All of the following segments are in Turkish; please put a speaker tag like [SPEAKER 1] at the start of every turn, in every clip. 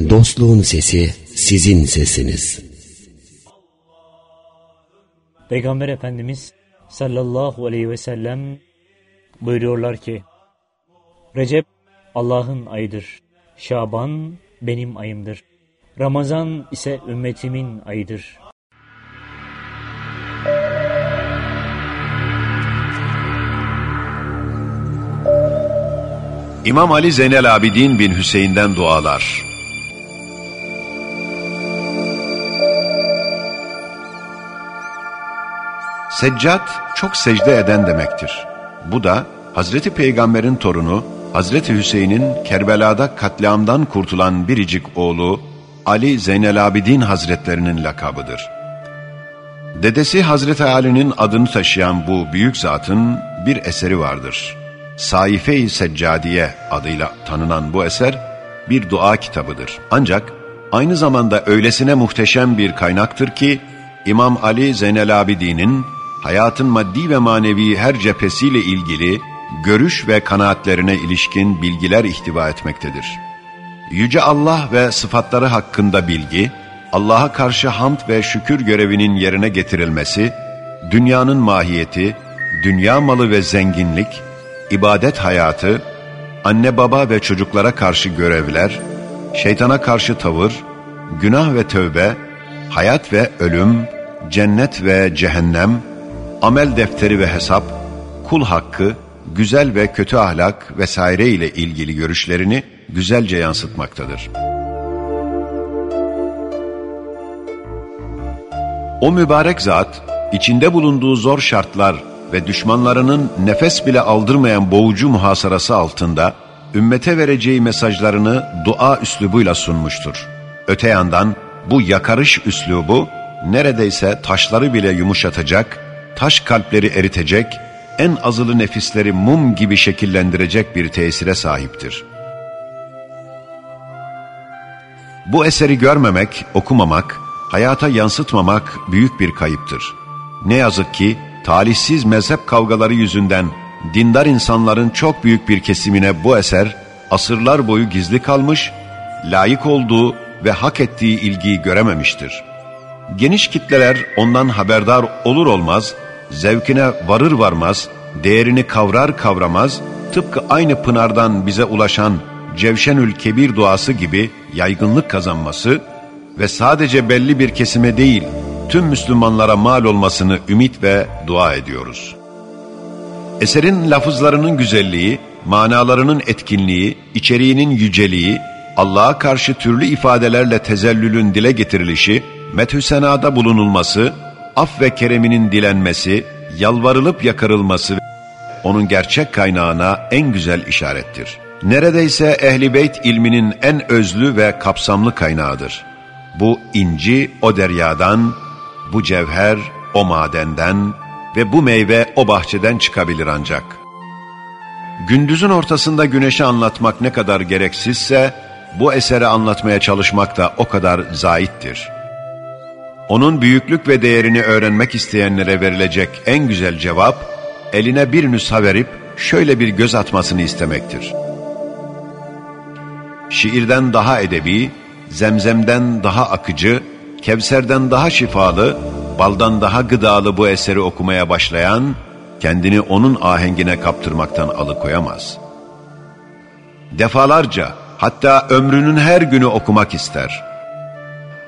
[SPEAKER 1] Dostluğun sesi sizin sesiniz.
[SPEAKER 2] Peygamber Efendimiz sallallahu aleyhi ve sellem buyuruyorlar ki Recep Allah'ın ayıdır. Şaban benim ayımdır. Ramazan ise ümmetimin ayıdır.
[SPEAKER 3] İmam Ali Zeynel Abidin bin Hüseyin'den dualar. Seccat çok secde eden demektir. Bu da Hazreti Peygamber'in torunu Hazreti Hüseyin'in Kerbela'da katliamdan kurtulan biricik oğlu Ali Zeynel Abidin Hazretlerinin lakabıdır. Dedesi Hazreti Ali'nin adını taşıyan bu büyük zatın bir eseri vardır. Saife-i Seccadiye adıyla tanınan bu eser bir dua kitabıdır. Ancak aynı zamanda öylesine muhteşem bir kaynaktır ki İmam Ali Zeynel Abidin'in hayatın maddi ve manevi her cephesiyle ilgili görüş ve kanaatlerine ilişkin bilgiler ihtiva etmektedir. Yüce Allah ve sıfatları hakkında bilgi, Allah'a karşı hamd ve şükür görevinin yerine getirilmesi, dünyanın mahiyeti, dünya malı ve zenginlik, ibadet hayatı, anne baba ve çocuklara karşı görevler, şeytana karşı tavır, günah ve tövbe, hayat ve ölüm, cennet ve cehennem, amel defteri ve hesap, kul hakkı, güzel ve kötü ahlak vesaire ile ilgili görüşlerini güzelce yansıtmaktadır. O mübarek zat, içinde bulunduğu zor şartlar ve düşmanlarının nefes bile aldırmayan boğucu muhasarası altında, ümmete vereceği mesajlarını dua üslubuyla sunmuştur. Öte yandan bu yakarış üslubu, neredeyse taşları bile yumuşatacak, taş kalpleri eritecek, en azılı nefisleri mum gibi şekillendirecek bir tesire sahiptir. Bu eseri görmemek, okumamak, hayata yansıtmamak büyük bir kayıptır. Ne yazık ki talihsiz mezhep kavgaları yüzünden dindar insanların çok büyük bir kesimine bu eser asırlar boyu gizli kalmış, layık olduğu ve hak ettiği ilgiyi görememiştir. Geniş kitleler ondan haberdar olur olmaz, zevkine varır varmaz, değerini kavrar kavramaz, tıpkı aynı pınardan bize ulaşan Cevşenül Kebir duası gibi yaygınlık kazanması ve sadece belli bir kesime değil, tüm Müslümanlara mal olmasını ümit ve dua ediyoruz. Eserin lafızlarının güzelliği, manalarının etkinliği, içeriğinin yüceliği, Allah'a karşı türlü ifadelerle tezellülün dile getirilişi, methü senada bulunulması, af ve kereminin dilenmesi, yalvarılıp yakarılması onun gerçek kaynağına en güzel işarettir. Neredeyse ehli beyt ilminin en özlü ve kapsamlı kaynağıdır. Bu inci o deryadan, bu cevher o madenden ve bu meyve o bahçeden çıkabilir ancak. Gündüzün ortasında güneşi anlatmak ne kadar gereksizse, bu eseri anlatmaya çalışmak da o kadar zaittir.'' Onun büyüklük ve değerini öğrenmek isteyenlere verilecek en güzel cevap, eline bir nüsha verip şöyle bir göz atmasını istemektir. Şiirden daha edebi, zemzemden daha akıcı, kevserden daha şifalı, baldan daha gıdalı bu eseri okumaya başlayan, kendini onun ahengine kaptırmaktan alıkoyamaz. Defalarca, hatta ömrünün her günü okumak ister.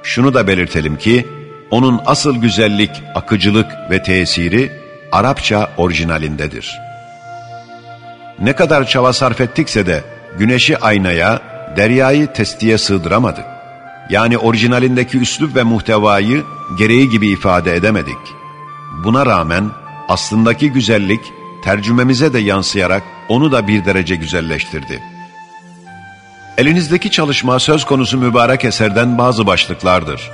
[SPEAKER 3] Şunu da belirtelim ki, onun asıl güzellik, akıcılık ve tesiri Arapça orijinalindedir. Ne kadar çaba sarf ettikse de güneşi aynaya, deryayı testiye sığdıramadık. Yani orijinalindeki üslup ve muhtevayı gereği gibi ifade edemedik. Buna rağmen aslındaki güzellik tercümemize de yansıyarak onu da bir derece güzelleştirdi. Elinizdeki çalışma söz konusu mübarek eserden bazı başlıklardır.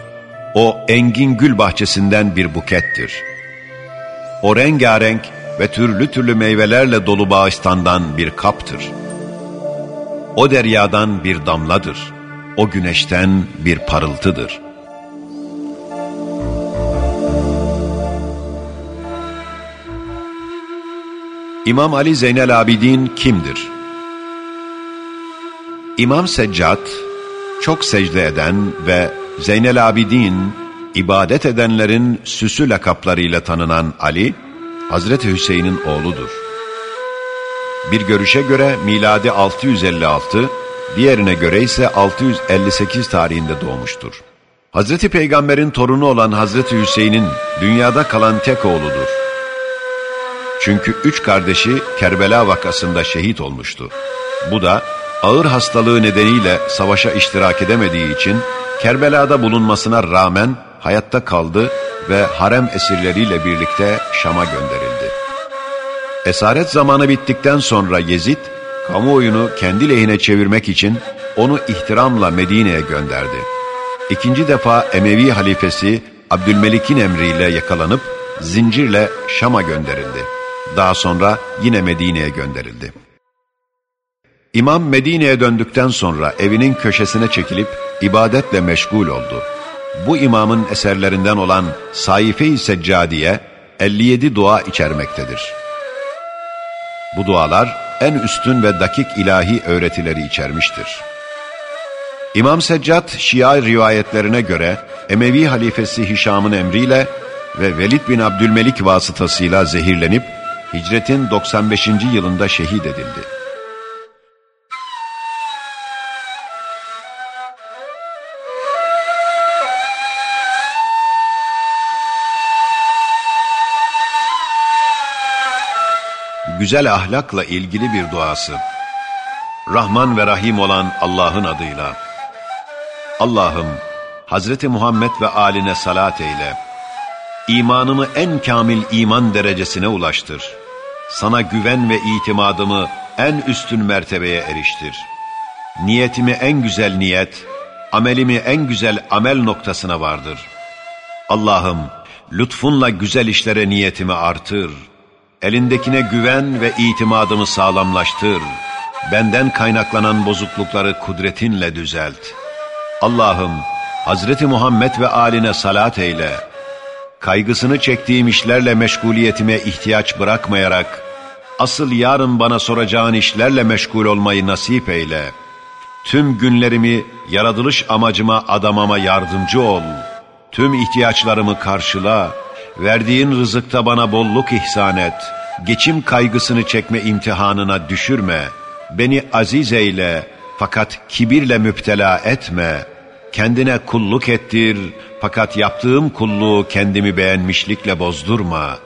[SPEAKER 3] O engin gül bahçesinden bir bukettir. O rengarenk ve türlü türlü meyvelerle dolu bağıstandan bir kaptır. O deryadan bir damladır. O güneşten bir parıltıdır. İmam Ali Zeynel Abidin kimdir? İmam Seccat, çok secde eden ve Zeynel Abidin, ibadet edenlerin süsü lakaplarıyla tanınan Ali, Hazreti Hüseyin'in oğludur. Bir görüşe göre miladi 656, diğerine göre ise 658 tarihinde doğmuştur. Hazreti Peygamber'in torunu olan Hazreti Hüseyin'in dünyada kalan tek oğludur. Çünkü üç kardeşi Kerbela vakasında şehit olmuştu. Bu da ağır hastalığı nedeniyle savaşa iştirak edemediği için Kerbela'da bulunmasına rağmen hayatta kaldı ve harem esirleriyle birlikte Şam'a gönderildi. Esaret zamanı bittikten sonra Yezid, kamuoyunu kendi lehine çevirmek için onu ihtiramla Medine'ye gönderdi. İkinci defa Emevi halifesi Abdülmelik'in emriyle yakalanıp zincirle Şam'a gönderildi. Daha sonra yine Medine'ye gönderildi. İmam Medine'ye döndükten sonra evinin köşesine çekilip ibadetle meşgul oldu. Bu imamın eserlerinden olan Saife-i Seccadiye 57 dua içermektedir. Bu dualar en üstün ve dakik ilahi öğretileri içermiştir. İmam Seccad Şia rivayetlerine göre Emevi halifesi Hişam'ın emriyle ve Velid bin Abdülmelik vasıtasıyla zehirlenip hicretin 95. yılında şehit edildi. Güzel ahlakla ilgili bir duası. Rahman ve Rahim olan Allah'ın adıyla. Allah'ım, Hazreti Muhammed ve aline salat eyle. İmanımı en kamil iman derecesine ulaştır. Sana güven ve itimadımı en üstün mertebeye eriştir. Niyetimi en güzel niyet, amelimi en güzel amel noktasına vardır. Allah'ım, lütfunla güzel işlere niyetimi artır.'' Elindekine güven ve itimadımı sağlamlaştır. Benden kaynaklanan bozuklukları kudretinle düzelt. Allah'ım, Hazreti Muhammed ve aline salat eyle. Kaygısını çektiğim işlerle meşguliyetime ihtiyaç bırakmayarak, asıl yarın bana soracağın işlerle meşgul olmayı nasip eyle. Tüm günlerimi yaratılış amacıma adamama yardımcı ol. Tüm ihtiyaçlarımı karşıla. Verdiğin rızıkta bana bolluk ihsan et. Geçim kaygısını çekme imtihanına düşürme. Beni aziz eyle fakat kibirle müptela etme. Kendine kulluk ettir fakat yaptığım kulluğu kendimi beğenmişlikle bozdurma.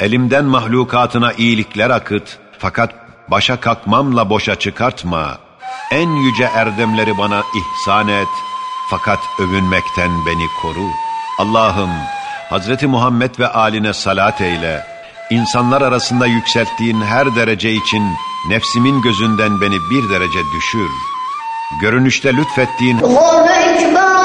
[SPEAKER 3] Elimden mahlukatına iyilikler akıt fakat başa kalkmamla boşa çıkartma. En yüce erdemleri bana ihsan et fakat övünmekten beni koru. Allah'ım Hazreti Muhammed ve aline salat eyle. İnsanlar arasında yükselttiğin her derece için nefsimin gözünden beni bir derece düşür. Görünüşte lütfettiğin... Allahu Ekber!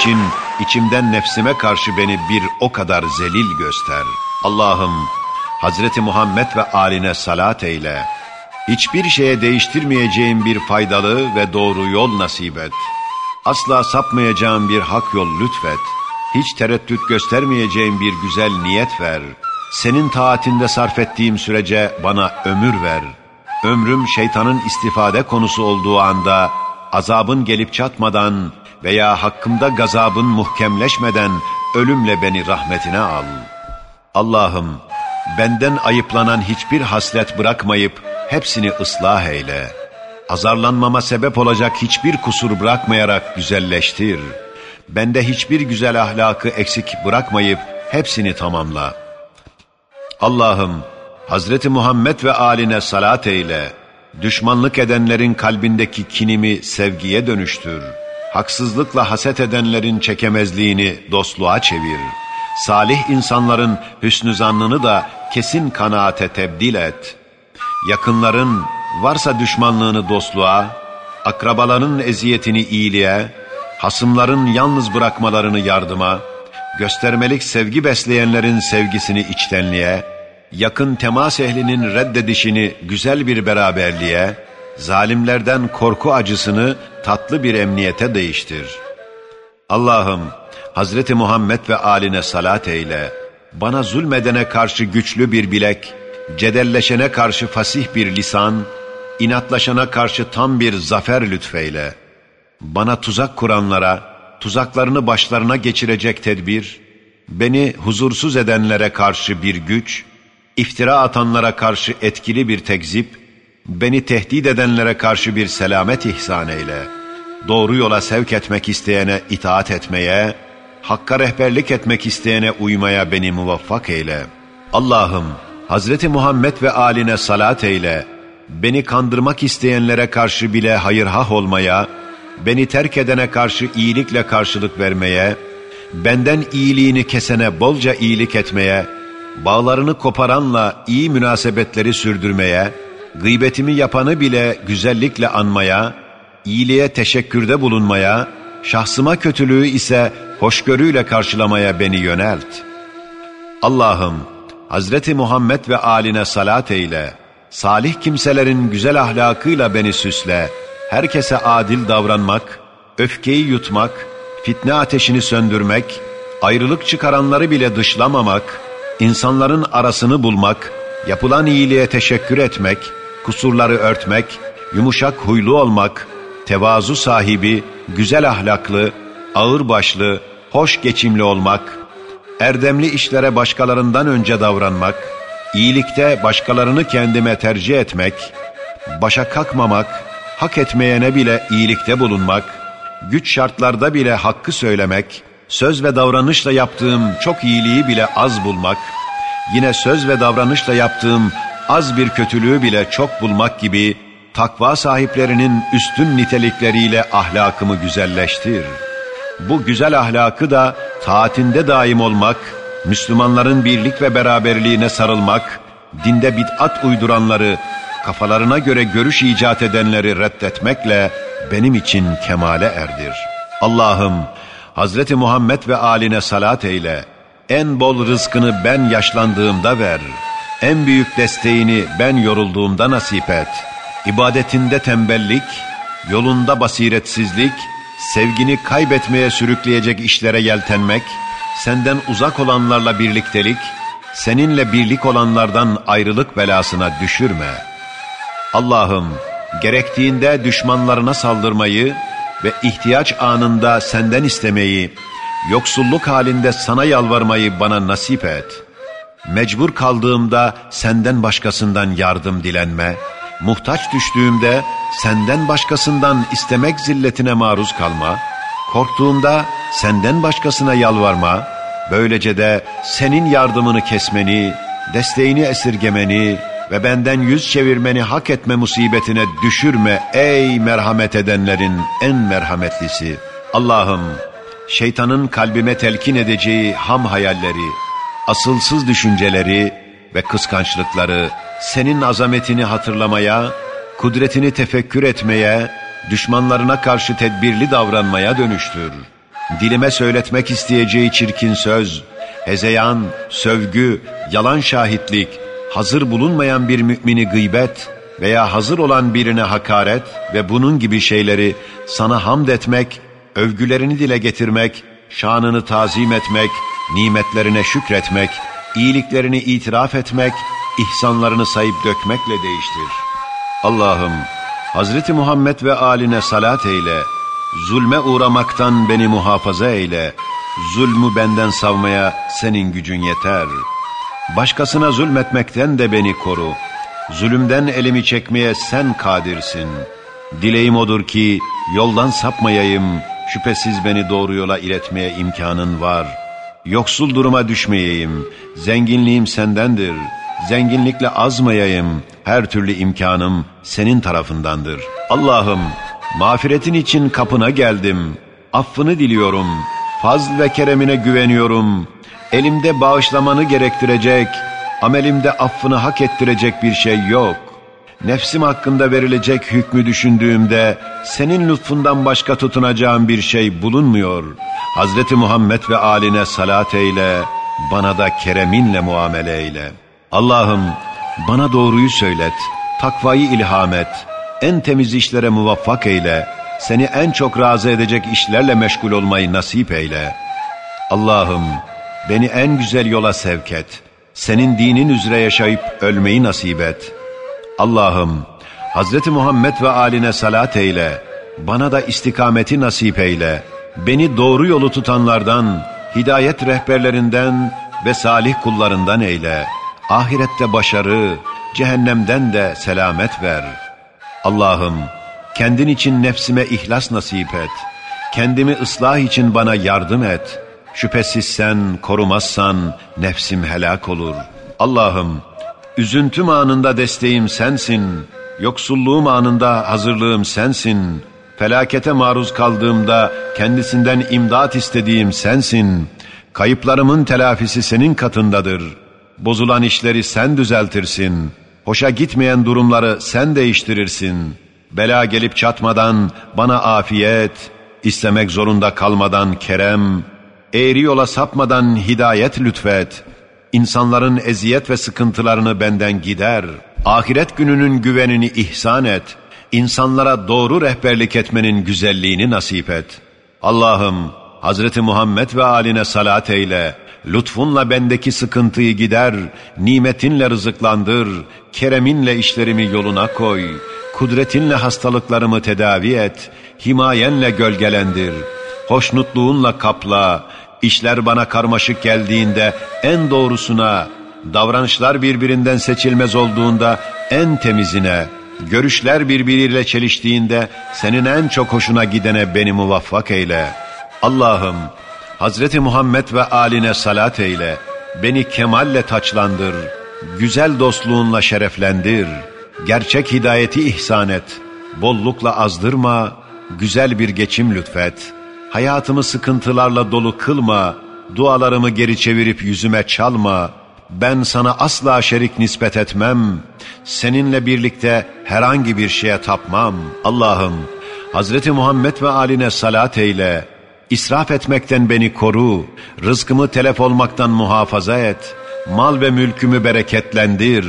[SPEAKER 3] İçin içimden nefsime karşı beni bir o kadar zelil göster. Allah'ım Hazreti Muhammed ve aline salat eyle. Hiçbir şeye değiştirmeyeceğim bir faydalı ve doğru yol nasip et. Asla sapmayacağım bir hak yol lütfet. Hiç tereddüt göstermeyeceğim bir güzel niyet ver. Senin taatinde sarf ettiğim sürece bana ömür ver. Ömrüm şeytanın istifade konusu olduğu anda azabın gelip çatmadan veya hakkımda gazabın muhkemleşmeden ölümle beni rahmetine al. Allah'ım benden ayıplanan hiçbir haslet bırakmayıp hepsini ıslah eyle. Azarlanmama sebep olacak hiçbir kusur bırakmayarak güzelleştir. Bende hiçbir güzel ahlakı eksik bırakmayıp hepsini tamamla. Allah'ım Hazreti Muhammed ve aline salat eyle. Düşmanlık edenlerin kalbindeki kinimi sevgiye dönüştür.'' Haksızlıkla haset edenlerin çekemezliğini dostluğa çevir. Salih insanların hüsnü zannını da kesin kanaate tebdil et. Yakınların varsa düşmanlığını dostluğa, akrabaların eziyetini iyiliğe, hasımların yalnız bırakmalarını yardıma, göstermelik sevgi besleyenlerin sevgisini içtenliğe, yakın temas ehlinin reddedişini güzel bir beraberliğe, zalimlerden korku acısını tatlı bir emniyete değiştir. Allah'ım Hazreti Muhammed ve aline salat eyle. Bana zulmedene karşı güçlü bir bilek, cedelleşene karşı fasih bir lisan, inatlaşana karşı tam bir zafer lütfeyle. Bana tuzak kuranlara, tuzaklarını başlarına geçirecek tedbir, beni huzursuz edenlere karşı bir güç, iftira atanlara karşı etkili bir tekzip, Beni tehdit edenlere karşı bir selamet ihsan eyle. Doğru yola sevk etmek isteyene itaat etmeye, Hakka rehberlik etmek isteyene uymaya beni muvaffak eyle. Allah'ım, Hazreti Muhammed ve aline salat eyle. Beni kandırmak isteyenlere karşı bile hayırhah olmaya, beni terk edene karşı iyilikle karşılık vermeye, benden iyiliğini kesene bolca iyilik etmeye, bağlarını koparanla iyi münasebetleri sürdürmeye, gıybetimi yapanı bile güzellikle anmaya, iyiliğe teşekkürde bulunmaya, şahsıma kötülüğü ise hoşgörüyle karşılamaya beni yönelt. Allah'ım, Hazreti Muhammed ve aline salat eyle, salih kimselerin güzel ahlakıyla beni süsle, herkese adil davranmak, öfkeyi yutmak, fitne ateşini söndürmek, ayrılık çıkaranları bile dışlamamak, insanların arasını bulmak, yapılan iyiliğe teşekkür etmek, kusurları örtmek, yumuşak huylu olmak, tevazu sahibi, güzel ahlaklı, ağırbaşlı, hoş geçimli olmak, erdemli işlere başkalarından önce davranmak, iyilikte başkalarını kendime tercih etmek, başa kalkmamak, hak etmeyene bile iyilikte bulunmak, güç şartlarda bile hakkı söylemek, söz ve davranışla yaptığım çok iyiliği bile az bulmak, yine söz ve davranışla yaptığım az bir kötülüğü bile çok bulmak gibi takva sahiplerinin üstün nitelikleriyle ahlakımı güzelleştir. Bu güzel ahlakı da taatinde daim olmak, Müslümanların birlik ve beraberliğine sarılmak, dinde bid'at uyduranları, kafalarına göre görüş icat edenleri reddetmekle benim için kemale erdir. Allah'ım, Hazreti Muhammed ve aline salat eyle, en bol rızkını ben yaşlandığımda ver, en büyük desteğini ben yorulduğumda nasip et.'' ibadetinde tembellik, yolunda basiretsizlik, sevgini kaybetmeye sürükleyecek işlere yeltenmek, senden uzak olanlarla birliktelik, seninle birlik olanlardan ayrılık belasına düşürme. Allah'ım, gerektiğinde düşmanlarına saldırmayı ve ihtiyaç anında senden istemeyi, yoksulluk halinde sana yalvarmayı bana nasip et. Mecbur kaldığımda senden başkasından yardım dilenme, muhtaç düştüğümde senden başkasından istemek zilletine maruz kalma, korktuğumda senden başkasına yalvarma, böylece de senin yardımını kesmeni, desteğini esirgemeni ve benden yüz çevirmeni hak etme musibetine düşürme ey merhamet edenlerin en merhametlisi. Allah'ım şeytanın kalbime telkin edeceği ham hayalleri, asılsız düşünceleri ve kıskançlıkları senin azametini hatırlamaya, kudretini tefekkür etmeye, düşmanlarına karşı tedbirli davranmaya dönüştür. Dilime söyletmek isteyeceği çirkin söz, hezeyan, sövgü, yalan şahitlik, hazır bulunmayan bir mümini gıybet veya hazır olan birine hakaret ve bunun gibi şeyleri sana hamd etmek, övgülerini dile getirmek, şanını tazim etmek, nimetlerine şükretmek, iyiliklerini itiraf etmek ihsanlarını sayıp dökmekle değiştir. Allah'ım, Hazreti Muhammed ve aline salat eyle, zulme uğramaktan beni muhafaza eyle, zulmü benden savmaya senin gücün yeter. Başkasına zulmetmekten de beni koru, zulümden elimi çekmeye sen kadirsin. Dileğim odur ki yoldan sapmayayım, şüphesiz beni doğru yola iletmeye imkanın var. Yoksul duruma düşmeyeyim, zenginliğim sendendir.'' zenginlikle azmayayım, her türlü imkanım senin tarafındandır. Allah'ım, mağfiretin için kapına geldim, affını diliyorum, fazl ve keremine güveniyorum, elimde bağışlamanı gerektirecek, amelimde affını hak ettirecek bir şey yok. Nefsim hakkında verilecek hükmü düşündüğümde senin lütfundan başka tutunacağım bir şey bulunmuyor. Hazreti Muhammed ve aline salat eyle, bana da kereminle muamele eyle.'' Allah'ım bana doğruyu söylet, takvayı ilham et, en temiz işlere muvaffak eyle, seni en çok razı edecek işlerle meşgul olmayı nasip eyle. Allah'ım beni en güzel yola sevk et, senin dinin üzere yaşayıp ölmeyi nasip et. Allah'ım Hz. Muhammed ve aline salat eyle, bana da istikameti nasip eyle, beni doğru yolu tutanlardan, hidayet rehberlerinden ve salih kullarından eyle.'' ahirette başarı, cehennemden de selamet ver. Allah'ım, kendin için nefsime ihlas nasip et. Kendimi ıslah için bana yardım et. Şüphesiz sen korumazsan nefsim helak olur. Allah'ım, Üzüntüm anında desteğim sensin. Yoksulluğum anında hazırlığım sensin. Felakete maruz kaldığımda kendisinden imdat istediğim sensin. Kayıplarımın telafisi senin katındadır. Bozulan işleri sen düzeltirsin. Hoşa gitmeyen durumları sen değiştirirsin. Bela gelip çatmadan bana afiyet, istemek zorunda kalmadan kerem, eğri yola sapmadan hidayet lütfet.'' İnsanların eziyet ve sıkıntılarını benden gider. Ahiret gününün güvenini ihsan et. İnsanlara doğru rehberlik etmenin güzelliğini nasip et. Allah'ım Hazreti Muhammed ve aline salat eyle. Lütfunla bendeki sıkıntıyı gider, nimetinle rızıklandır, kereminle işlerimi yoluna koy, kudretinle hastalıklarımı tedavi et, himayenle gölgelendir, hoşnutluğunla kapla, İşler bana karmaşık geldiğinde en doğrusuna, davranışlar birbirinden seçilmez olduğunda en temizine, görüşler birbiriyle çeliştiğinde senin en çok hoşuna gidene beni muvaffak eyle. Allah'ım, Hazreti Muhammed ve aline salat eyle, beni kemalle taçlandır, güzel dostluğunla şereflendir, gerçek hidayeti ihsan et, bollukla azdırma, güzel bir geçim lütfet.'' Hayatımı sıkıntılarla dolu kılma, dualarımı geri çevirip yüzüme çalma. Ben sana asla şerik nispet etmem. Seninle birlikte herhangi bir şeye tapmam. Allah'ım, Hazreti Muhammed ve aline salat eyle. İsraf etmekten beni koru. Rızkımı telef olmaktan muhafaza et. Mal ve mülkümü bereketlendir.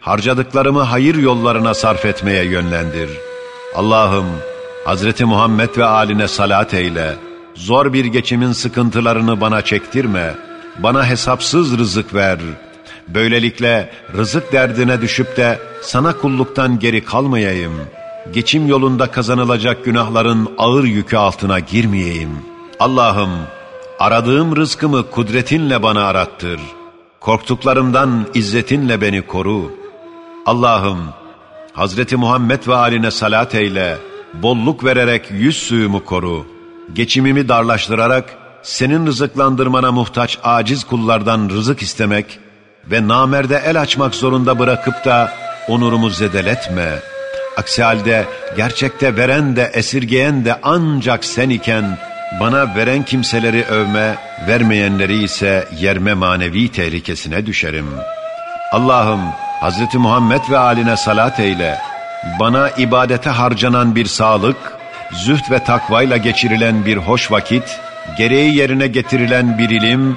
[SPEAKER 3] Harcadıklarımı hayır yollarına sarf etmeye yönlendir. Allah'ım, Hazreti Muhammed ve aline salat eyle. Zor bir geçimin sıkıntılarını bana çektirme. Bana hesapsız rızık ver. Böylelikle rızık derdine düşüp de sana kulluktan geri kalmayayım. Geçim yolunda kazanılacak günahların ağır yükü altına girmeyeyim. Allah'ım aradığım rızkımı kudretinle bana arattır. Korktuklarımdan izzetinle beni koru. Allah'ım Hazreti Muhammed ve aline salat eyle bolluk vererek yüz suyumu koru. Geçimimi darlaştırarak senin rızıklandırmana muhtaç aciz kullardan rızık istemek ve namerde el açmak zorunda bırakıp da onurumu zedeletme. Aksi halde gerçekte veren de esirgeyen de ancak sen iken bana veren kimseleri övme, vermeyenleri ise yerme manevi tehlikesine düşerim. Allah'ım Hz. Muhammed ve aline salat eyle.'' Bana ibadete harcanan bir sağlık, zühd ve takvayla geçirilen bir hoş vakit, gereği yerine getirilen bir ilim,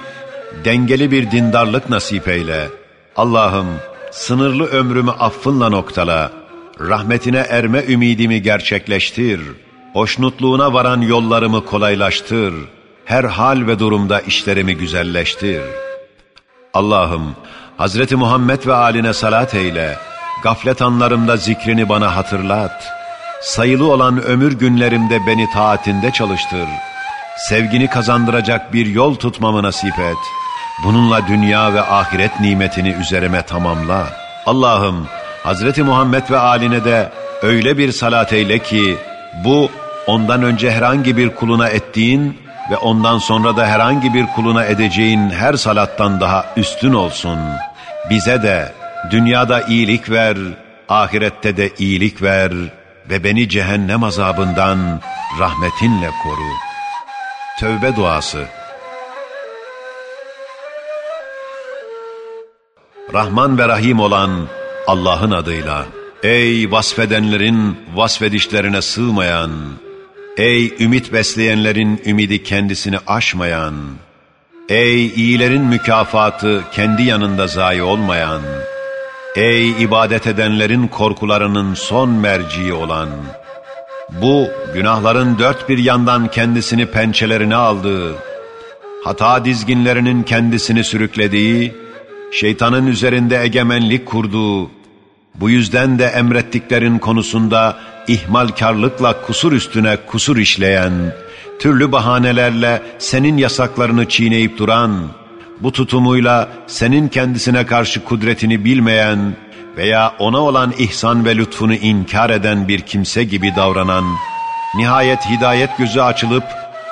[SPEAKER 3] dengeli bir dindarlık nasip eyle. Allah'ım sınırlı ömrümü affınla noktala, rahmetine erme ümidimi gerçekleştir, hoşnutluğuna varan yollarımı kolaylaştır, her hal ve durumda işlerimi güzelleştir. Allah'ım Hazreti Muhammed ve aline salat eyle, Gaflet anlarımda zikrini bana hatırlat. Sayılı olan ömür günlerimde beni taatinde çalıştır. Sevgini kazandıracak bir yol tutmamı nasip et. Bununla dünya ve ahiret nimetini üzerime tamamla. Allah'ım Hazreti Muhammed ve aline de öyle bir salat eyle ki bu ondan önce herhangi bir kuluna ettiğin ve ondan sonra da herhangi bir kuluna edeceğin her salattan daha üstün olsun. Bize de Dünyada iyilik ver, ahirette de iyilik ver ve beni cehennem azabından rahmetinle koru. Tövbe duası Rahman ve Rahim olan Allah'ın adıyla Ey vasfedenlerin vasfedişlerine sığmayan, Ey ümit besleyenlerin ümidi kendisini aşmayan, Ey iyilerin mükafatı kendi yanında zayi olmayan, Ey ibadet edenlerin korkularının son merciği olan! Bu günahların dört bir yandan kendisini pençelerine aldığı, hata dizginlerinin kendisini sürüklediği, şeytanın üzerinde egemenlik kurduğu, bu yüzden de emrettiklerin konusunda ihmalkarlıkla kusur üstüne kusur işleyen, türlü bahanelerle senin yasaklarını çiğneyip duran, bu tutumuyla senin kendisine karşı kudretini bilmeyen veya ona olan ihsan ve lütfunu inkar eden bir kimse gibi davranan, nihayet hidayet gözü açılıp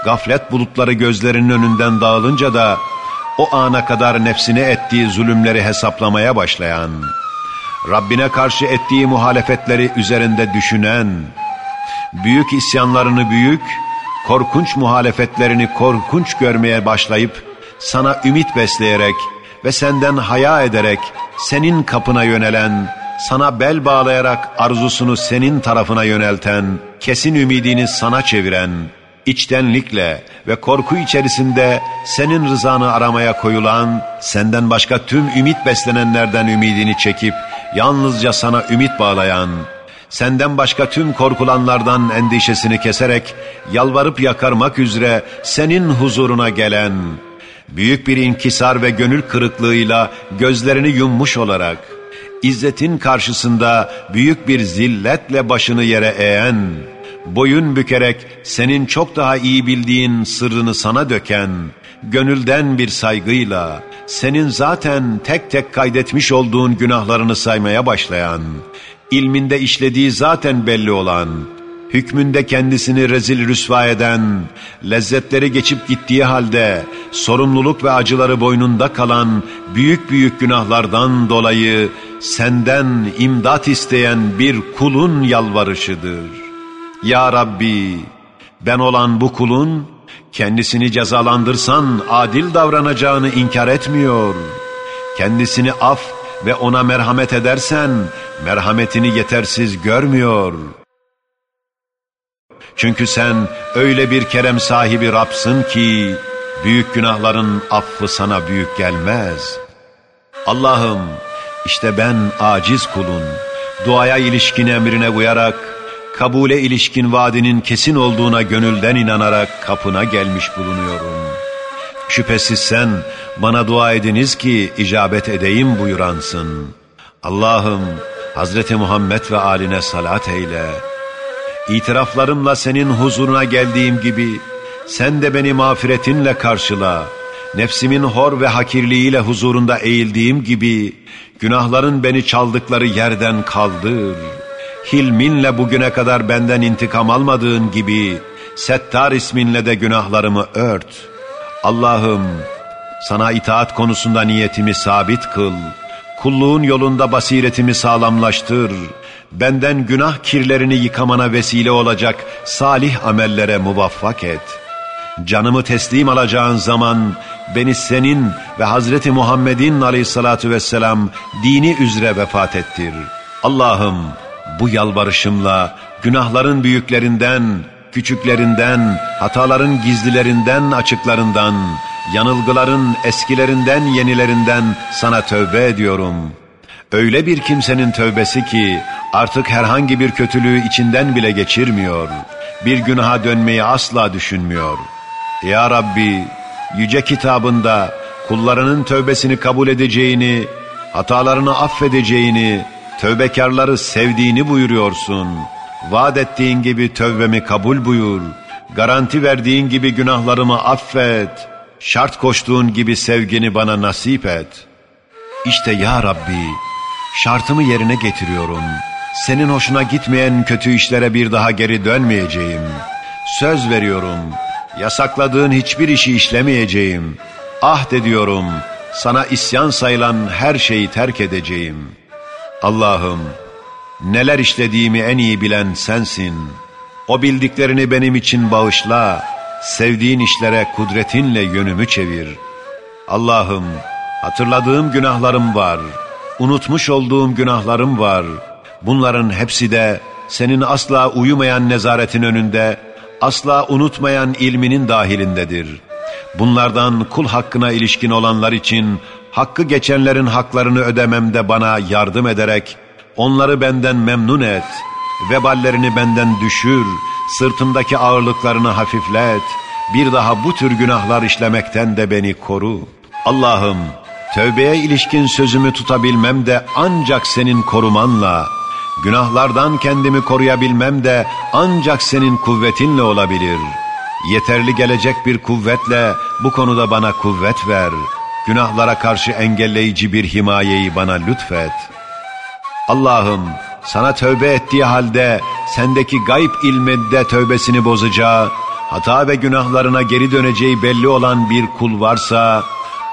[SPEAKER 3] gaflet bulutları gözlerinin önünden dağılınca da o ana kadar nefsine ettiği zulümleri hesaplamaya başlayan, Rabbine karşı ettiği muhalefetleri üzerinde düşünen, büyük isyanlarını büyük, korkunç muhalefetlerini korkunç görmeye başlayıp, sana ümit besleyerek ve senden haya ederek senin kapına yönelen, sana bel bağlayarak arzusunu senin tarafına yönelten, kesin ümidini sana çeviren, içtenlikle ve korku içerisinde senin rızanı aramaya koyulan, senden başka tüm ümit beslenenlerden ümidini çekip, yalnızca sana ümit bağlayan, senden başka tüm korkulanlardan endişesini keserek, yalvarıp yakarmak üzere senin huzuruna gelen, büyük bir inkisar ve gönül kırıklığıyla gözlerini yummuş olarak, İzzetin karşısında büyük bir zilletle başını yere eğen, boyun bükerek senin çok daha iyi bildiğin sırrını sana döken, gönülden bir saygıyla, senin zaten tek tek kaydetmiş olduğun günahlarını saymaya başlayan, ilminde işlediği zaten belli olan, hükmünde kendisini rezil rüsva eden, lezzetleri geçip gittiği halde sorumluluk ve acıları boynunda kalan büyük büyük günahlardan dolayı senden imdat isteyen bir kulun yalvarışıdır. Ya Rabbi, ben olan bu kulun kendisini cezalandırsan adil davranacağını inkar etmiyor. Kendisini af ve ona merhamet edersen merhametini yetersiz görmüyor.'' Çünkü sen öyle bir kerem sahibi Rab'sın ki büyük günahların affı sana büyük gelmez. Allah'ım işte ben aciz kulun, duaya ilişkin emrine uyarak, kabule ilişkin vaadinin kesin olduğuna gönülden inanarak kapına gelmiş bulunuyorum. Şüphesiz sen bana dua ediniz ki icabet edeyim buyuransın. Allah'ım Hazreti Muhammed ve aline salat eyle.'' İtiraflarımla senin huzuruna geldiğim gibi sen de beni mağfiretinle karşıla. Nefsimin hor ve hakirliğiyle huzurunda eğildiğim gibi günahların beni çaldıkları yerden kaldır. Hilminle bugüne kadar benden intikam almadığın gibi Settar isminle de günahlarımı ört. Allah'ım sana itaat konusunda niyetimi sabit kıl. Kulluğun yolunda basiretimi sağlamlaştır.'' Benden günah kirlerini yıkamana vesile olacak salih amellere muvaffak et. Canımı teslim alacağın zaman beni senin ve Hazreti Muhammed'in aleyhissalatu vesselam dini üzere vefat ettir. Allah'ım bu yalvarışımla günahların büyüklerinden, küçüklerinden, hataların gizlilerinden, açıklarından, yanılgıların eskilerinden, yenilerinden sana tövbe ediyorum.'' Öyle bir kimsenin tövbesi ki artık herhangi bir kötülüğü içinden bile geçirmiyor. Bir günaha dönmeyi asla düşünmüyor. Ya Rabbi, yüce kitabında kullarının tövbesini kabul edeceğini, hatalarını affedeceğini, tövbekarları sevdiğini buyuruyorsun. Vaat ettiğin gibi tövbemi kabul buyur. Garanti verdiğin gibi günahlarımı affet. Şart koştuğun gibi sevgini bana nasip et. İşte ya Rabbi, şartımı yerine getiriyorum. Senin hoşuna gitmeyen kötü işlere bir daha geri dönmeyeceğim. Söz veriyorum, yasakladığın hiçbir işi işlemeyeceğim. Ahd ediyorum, sana isyan sayılan her şeyi terk edeceğim. Allah'ım, neler işlediğimi en iyi bilen sensin. O bildiklerini benim için bağışla, sevdiğin işlere kudretinle yönümü çevir. Allah'ım, hatırladığım günahlarım var.'' Unutmuş olduğum günahlarım var. Bunların hepsi de senin asla uyumayan nezaretin önünde, asla unutmayan ilminin dahilindedir. Bunlardan kul hakkına ilişkin olanlar için hakkı geçenlerin haklarını ödememde bana yardım ederek onları benden memnun et, veballerini benden düşür, sırtımdaki ağırlıklarını hafiflet, bir daha bu tür günahlar işlemekten de beni koru. Allah'ım Tövbeye ilişkin sözümü tutabilmem de ancak senin korumanla, günahlardan kendimi koruyabilmem de ancak senin kuvvetinle olabilir. Yeterli gelecek bir kuvvetle bu konuda bana kuvvet ver. Günahlara karşı engelleyici bir himayeyi bana lütfet. Allah'ım sana tövbe ettiği halde sendeki gayb ilminde tövbesini bozacağı, hata ve günahlarına geri döneceği belli olan bir kul varsa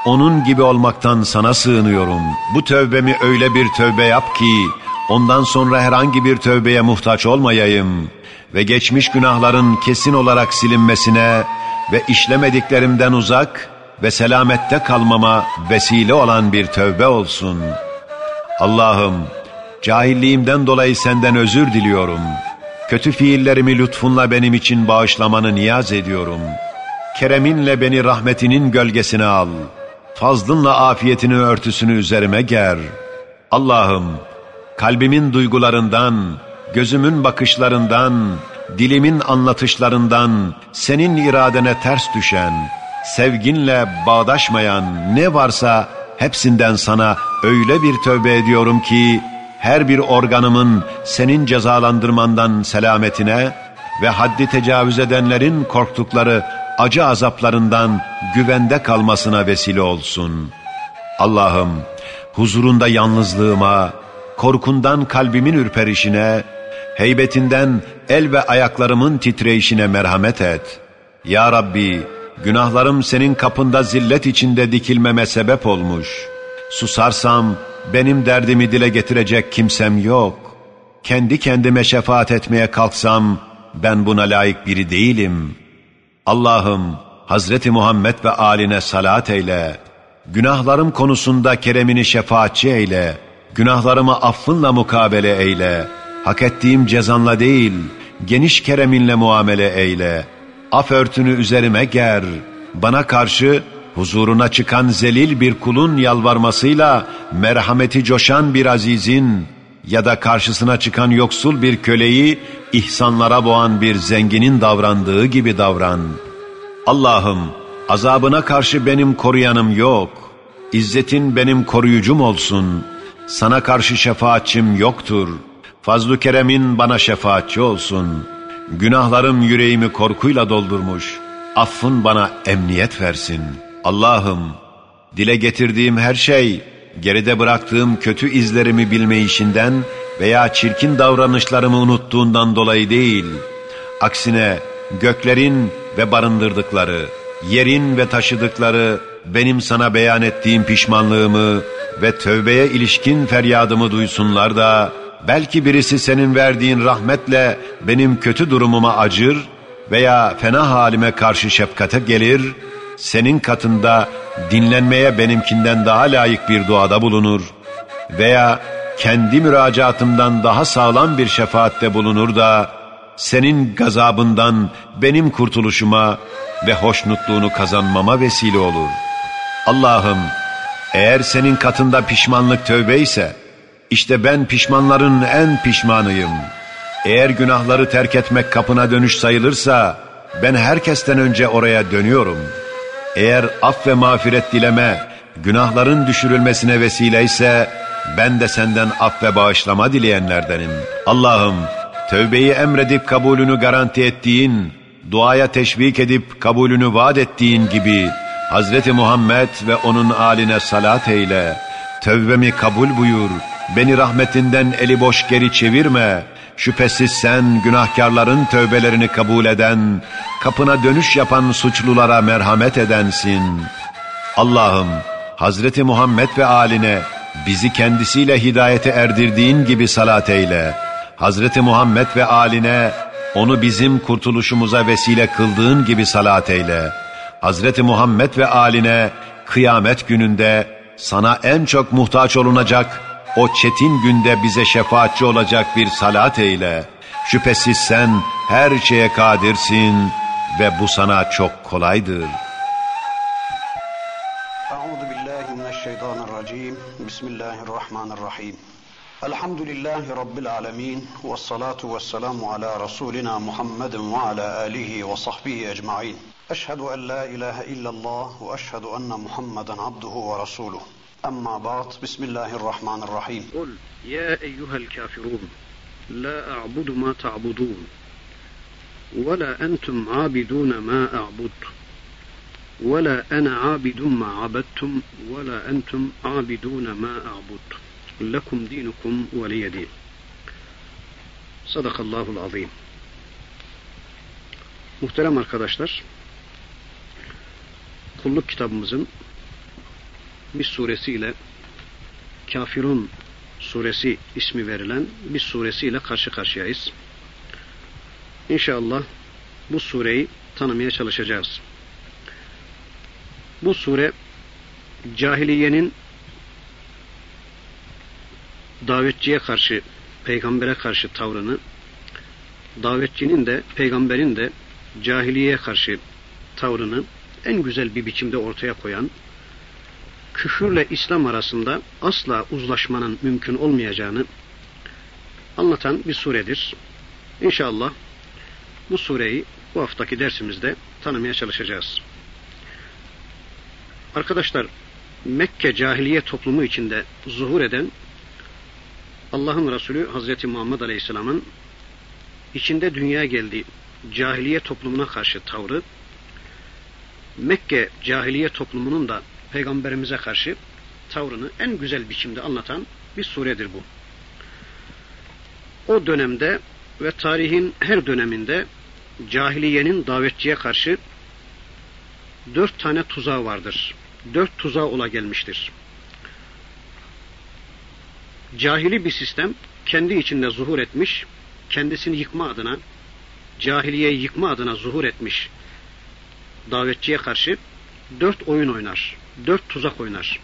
[SPEAKER 3] onun gibi olmaktan sana sığınıyorum. Bu tövbemi öyle bir tövbe yap ki ondan sonra herhangi bir tövbeye muhtaç olmayayım ve geçmiş günahların kesin olarak silinmesine ve işlemediklerimden uzak ve selamette kalmama vesile olan bir tövbe olsun. Allah'ım cahilliğimden dolayı senden özür diliyorum. Kötü fiillerimi lütfunla benim için bağışlamanı niyaz ediyorum. Kereminle beni rahmetinin gölgesine al. Fazlınla afiyetini örtüsünü üzerime ger. Allah'ım kalbimin duygularından, gözümün bakışlarından, dilimin anlatışlarından senin iradene ters düşen, sevginle bağdaşmayan ne varsa hepsinden sana öyle bir tövbe ediyorum ki her bir organımın senin cezalandırmandan selametine ve haddi tecavüz edenlerin korktukları acı azaplarından güvende kalmasına vesile olsun. Allah'ım huzurunda yalnızlığıma, korkundan kalbimin ürperişine, heybetinden el ve ayaklarımın titreyişine merhamet et. Ya Rabbi, günahlarım senin kapında zillet içinde dikilmeme sebep olmuş. Susarsam benim derdimi dile getirecek kimsem yok. Kendi kendime şefaat etmeye kalksam ben buna layık biri değilim. Allah'ım Hazreti Muhammed ve aline salat eyle. Günahlarım konusunda keremini şefaatçi eyle. Günahlarımı affınla mukabele eyle. Hak ettiğim cezanla değil, geniş kereminle muamele eyle. Af örtünü üzerime ger. Bana karşı huzuruna çıkan zelil bir kulun yalvarmasıyla merhameti coşan bir azizin ya da karşısına çıkan yoksul bir köleyi ihsanlara boğan bir zenginin davrandığı gibi davran. Allah'ım azabına karşı benim koruyanım yok. İzzetin benim koruyucum olsun. Sana karşı şefaatçim yoktur. Fazlu keremin bana şefaatçi olsun. Günahlarım yüreğimi korkuyla doldurmuş. Affın bana emniyet versin.'' Allah'ım dile getirdiğim her şey geride bıraktığım kötü izlerimi bilmeyişinden veya çirkin davranışlarımı unuttuğundan dolayı değil. Aksine göklerin ve barındırdıkları, yerin ve taşıdıkları benim sana beyan ettiğim pişmanlığımı ve tövbeye ilişkin feryadımı duysunlar da belki birisi senin verdiğin rahmetle benim kötü durumuma acır veya fena halime karşı şefkate gelir senin katında dinlenmeye benimkinden daha layık bir duada bulunur veya kendi müracaatımdan daha sağlam bir şefaatte bulunur da senin gazabından benim kurtuluşuma ve hoşnutluğunu kazanmama vesile olur. Allah'ım eğer senin katında pişmanlık tövbe ise işte ben pişmanların en pişmanıyım. Eğer günahları terk etmek kapına dönüş sayılırsa ben herkesten önce oraya dönüyorum.'' Eğer af ve mağfiret dileme, günahların düşürülmesine vesile ise ben de senden af ve bağışlama dileyenlerdenim. Allah'ım tövbeyi emredip kabulünü garanti ettiğin, duaya teşvik edip kabulünü vaat ettiğin gibi Hazreti Muhammed ve onun aline salat eyle. Tövbemi kabul buyur, beni rahmetinden eli boş geri çevirme.'' Şüphesiz sen günahkarların tövbelerini kabul eden, kapına dönüş yapan suçlulara merhamet edensin. Allah'ım Hazreti Muhammed ve aline bizi kendisiyle hidayete erdirdiğin gibi salat eyle. Hazreti Muhammed ve aline onu bizim kurtuluşumuza vesile kıldığın gibi salat eyle. Hazreti Muhammed ve aline kıyamet gününde sana en çok muhtaç olunacak o çetin günde bize şefaatçi olacak bir salat eyle. Şüphesiz sen her şeye kadirsin ve bu sana çok kolaydır.
[SPEAKER 4] Euzu billahi mineşşeytanirracim. Bismillahirrahmanirrahim. Elhamdülillahi Rabbil alemin. Ve salatu ve selamu ala Resulina Muhammedin ve ala alihi ve sahbihi ecma'in. Eşhedü en la ilahe illallah ve eşhedü enne Muhammeden abduhu ve resuluhu. أما بعد بسم الله الرحمن الرحيم.
[SPEAKER 5] قل يا أيها الكافرون لا أعبد ما تعبدون ولا أنتم عابدون ما أعبد ولا أنا عابد ما عبدتم ولا أنتم عابدون ما أعبد. لكم دينكم ولي دين. صدق الله العظيم. Muhterem arkadaşlar, kulluk kitabımızın bir suresiyle Kafirun suresi ismi verilen bir suresiyle karşı karşıyayız. İnşallah bu sureyi tanımaya çalışacağız. Bu sure cahiliyenin davetçiye karşı, peygambere karşı tavrını, davetçinin de, peygamberin de cahiliyeye karşı tavrını en güzel bir biçimde ortaya koyan, küfürle İslam arasında asla uzlaşmanın mümkün olmayacağını anlatan bir suredir. İnşallah bu sureyi bu haftaki dersimizde tanımaya çalışacağız. Arkadaşlar Mekke cahiliye toplumu içinde zuhur eden Allah'ın Resulü Hazreti Muhammed Aleyhisselam'ın içinde dünya geldiği cahiliye toplumuna karşı tavrı Mekke cahiliye toplumunun da peygamberimize karşı tavrını en güzel biçimde anlatan bir suredir bu. O dönemde ve tarihin her döneminde cahiliyenin davetçiye karşı dört tane tuzağı vardır. Dört tuzağı ola gelmiştir. Cahili bir sistem kendi içinde zuhur etmiş, kendisini yıkma adına, cahiliyeyi yıkma adına zuhur etmiş davetçiye karşı dört oyun oynar, dört tuzak oynar.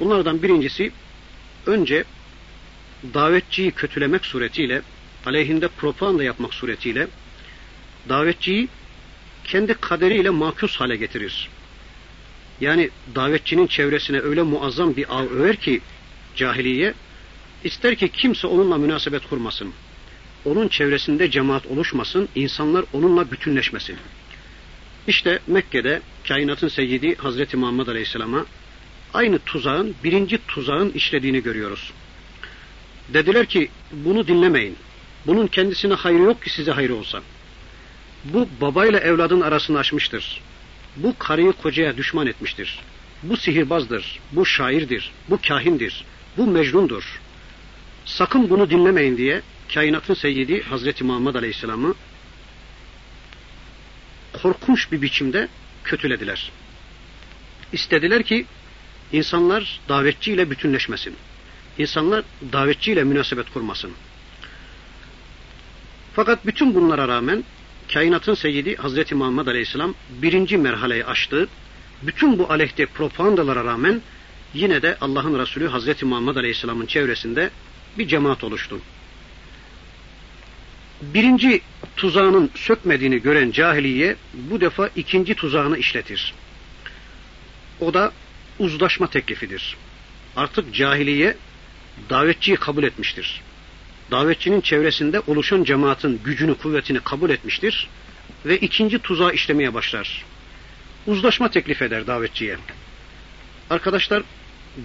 [SPEAKER 5] Bunlardan birincisi önce davetçiyi kötülemek suretiyle, aleyhinde propaganda yapmak suretiyle davetçiyi kendi kaderiyle makus hale getirir. Yani davetçinin çevresine öyle muazzam bir av över ki cahiliye ister ki kimse onunla münasebet kurmasın. Onun çevresinde cemaat oluşmasın, insanlar onunla bütünleşmesin. İşte Mekke'de kainatın seyyidi Hazreti Muhammed Aleyhisselam'a aynı tuzağın, birinci tuzağın işlediğini görüyoruz. Dediler ki bunu dinlemeyin. Bunun kendisine hayrı yok ki size hayrı olsa. Bu babayla evladın arasını açmıştır. Bu karıyı kocaya düşman etmiştir. Bu sihirbazdır, bu şairdir, bu kahindir, bu mecnundur. Sakın bunu dinlemeyin diye kainatın seyyidi Hazreti Muhammed Aleyhisselam'ı korkunç bir biçimde kötülediler. İstediler ki insanlar davetçiyle bütünleşmesin. İnsanlar davetçiyle münasebet kurmasın. Fakat bütün bunlara rağmen kainatın seyyidi Hazreti Muhammed Aleyhisselam birinci merhaleyi aştı. Bütün bu aleyhte propagandalara rağmen yine de Allah'ın Resulü Hazreti Muhammed Aleyhisselam'ın çevresinde bir cemaat oluştu. Birinci tuzağının sökmediğini gören cahiliye bu defa ikinci tuzağını işletir. O da uzlaşma teklifidir. Artık cahiliye davetçiyi kabul etmiştir davetçinin çevresinde oluşan cemaatin gücünü, kuvvetini kabul etmiştir ve ikinci tuzağı işlemeye başlar. Uzlaşma teklif eder davetçiye. Arkadaşlar,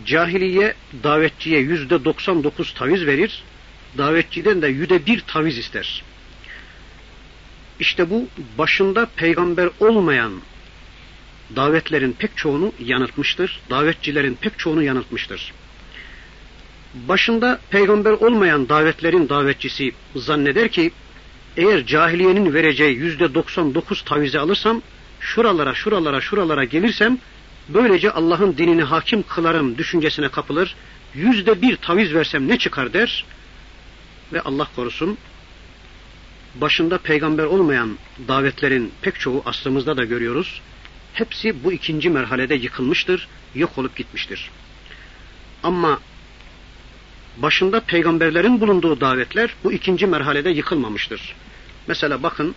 [SPEAKER 5] cahiliye davetçiye yüzde 99 taviz verir, davetçiden de yüzde bir taviz ister. İşte bu başında peygamber olmayan davetlerin pek çoğunu yanıltmıştır. Davetçilerin pek çoğunu yanıltmıştır başında peygamber olmayan davetlerin davetçisi zanneder ki eğer cahiliyenin vereceği yüzde 99 tavize alırsam şuralara şuralara şuralara gelirsem böylece Allah'ın dinini hakim kılarım düşüncesine kapılır. Yüzde bir taviz versem ne çıkar der ve Allah korusun başında peygamber olmayan davetlerin pek çoğu aslımızda da görüyoruz. Hepsi bu ikinci merhalede yıkılmıştır, yok olup gitmiştir. Ama başında peygamberlerin bulunduğu davetler bu ikinci merhalede yıkılmamıştır. Mesela bakın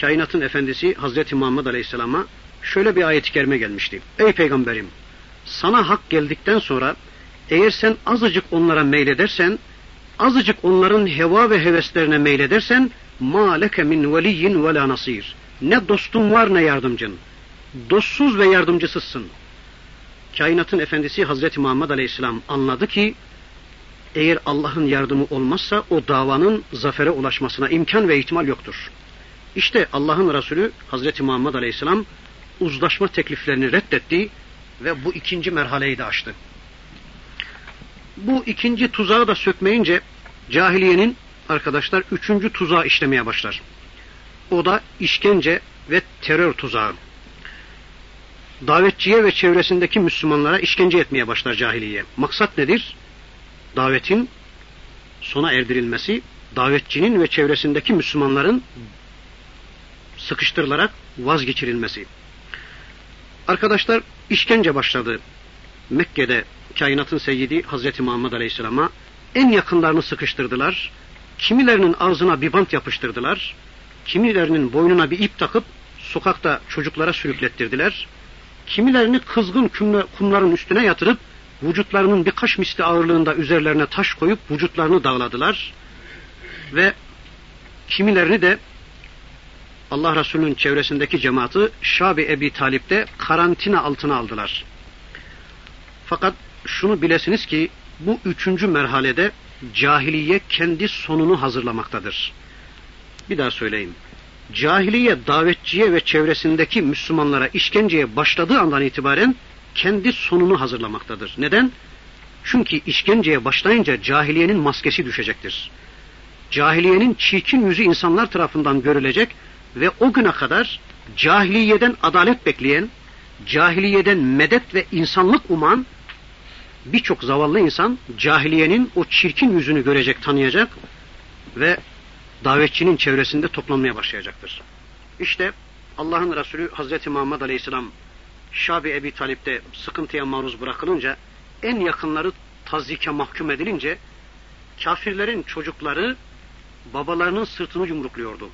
[SPEAKER 5] kainatın efendisi Hazreti Muhammed Aleyhisselam'a şöyle bir ayet-i kerime gelmişti. Ey peygamberim sana hak geldikten sonra eğer sen azıcık onlara meyledersen azıcık onların heva ve heveslerine meyledersen ma leke min veliyyin ve la nasir. Ne dostun var ne yardımcın. Dostsuz ve yardımcısızsın. Kainatın efendisi Hazreti Muhammed Aleyhisselam anladı ki eğer Allah'ın yardımı olmazsa o davanın zafere ulaşmasına imkan ve ihtimal yoktur. İşte Allah'ın Resulü Hazreti Muhammed Aleyhisselam uzlaşma tekliflerini reddetti ve bu ikinci merhaleyi de açtı. Bu ikinci tuzağı da sökmeyince cahiliyenin arkadaşlar üçüncü tuzağı işlemeye başlar. O da işkence ve terör tuzağı. davetçiye ve çevresindeki Müslümanlara işkence etmeye başlar cahiliye. Maksat nedir? Davetin sona erdirilmesi, davetçinin ve çevresindeki Müslümanların sıkıştırılarak vazgeçirilmesi. Arkadaşlar işkence başladı. Mekke'de kainatın seyyidi Hazreti Muhammed Aleyhisselam'a en yakınlarını sıkıştırdılar. Kimilerinin ağzına bir bant yapıştırdılar. Kimilerinin boynuna bir ip takıp sokakta çocuklara sürüklettirdiler. Kimilerini kızgın kumların üstüne yatırıp vücutlarının birkaç misli ağırlığında üzerlerine taş koyup vücutlarını dağladılar. Ve kimilerini de Allah Resulü'nün çevresindeki cemaati Şabi Ebi Talip'te karantina altına aldılar. Fakat şunu bilesiniz ki bu üçüncü merhalede cahiliye kendi sonunu hazırlamaktadır. Bir daha söyleyeyim. Cahiliye davetçiye ve çevresindeki Müslümanlara işkenceye başladığı andan itibaren kendi sonunu hazırlamaktadır. Neden? Çünkü işkenceye başlayınca cahiliyenin maskesi düşecektir. Cahiliyenin çirkin yüzü insanlar tarafından görülecek ve o güne kadar cahiliyeden adalet bekleyen, cahiliyeden medet ve insanlık uman birçok zavallı insan cahiliyenin o çirkin yüzünü görecek, tanıyacak ve davetçinin çevresinde toplanmaya başlayacaktır. İşte Allah'ın Resulü Hazreti Muhammed Aleyhisselam Şabi Ebi Talip'te sıkıntıya maruz bırakılınca en yakınları tazike mahkum edilince kafirlerin çocukları babalarının sırtını yumrukluyordu.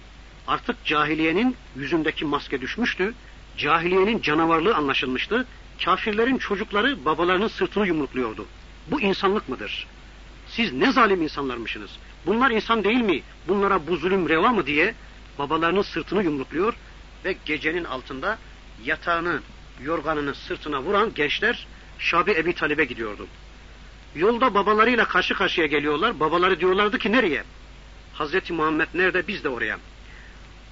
[SPEAKER 5] Artık cahiliyenin yüzündeki maske düşmüştü. Cahiliyenin canavarlığı anlaşılmıştı. Kafirlerin çocukları babalarının sırtını yumrukluyordu. Bu insanlık mıdır? Siz ne zalim insanlarmışsınız? Bunlar insan değil mi? Bunlara bu zulüm reva mı diye babalarının sırtını yumrukluyor ve gecenin altında yatağını, yorganını sırtına vuran gençler Şabi Ebi Talib'e gidiyordu. Yolda babalarıyla karşı karşıya geliyorlar. Babaları diyorlardı ki nereye? Hazreti Muhammed nerede biz de oraya.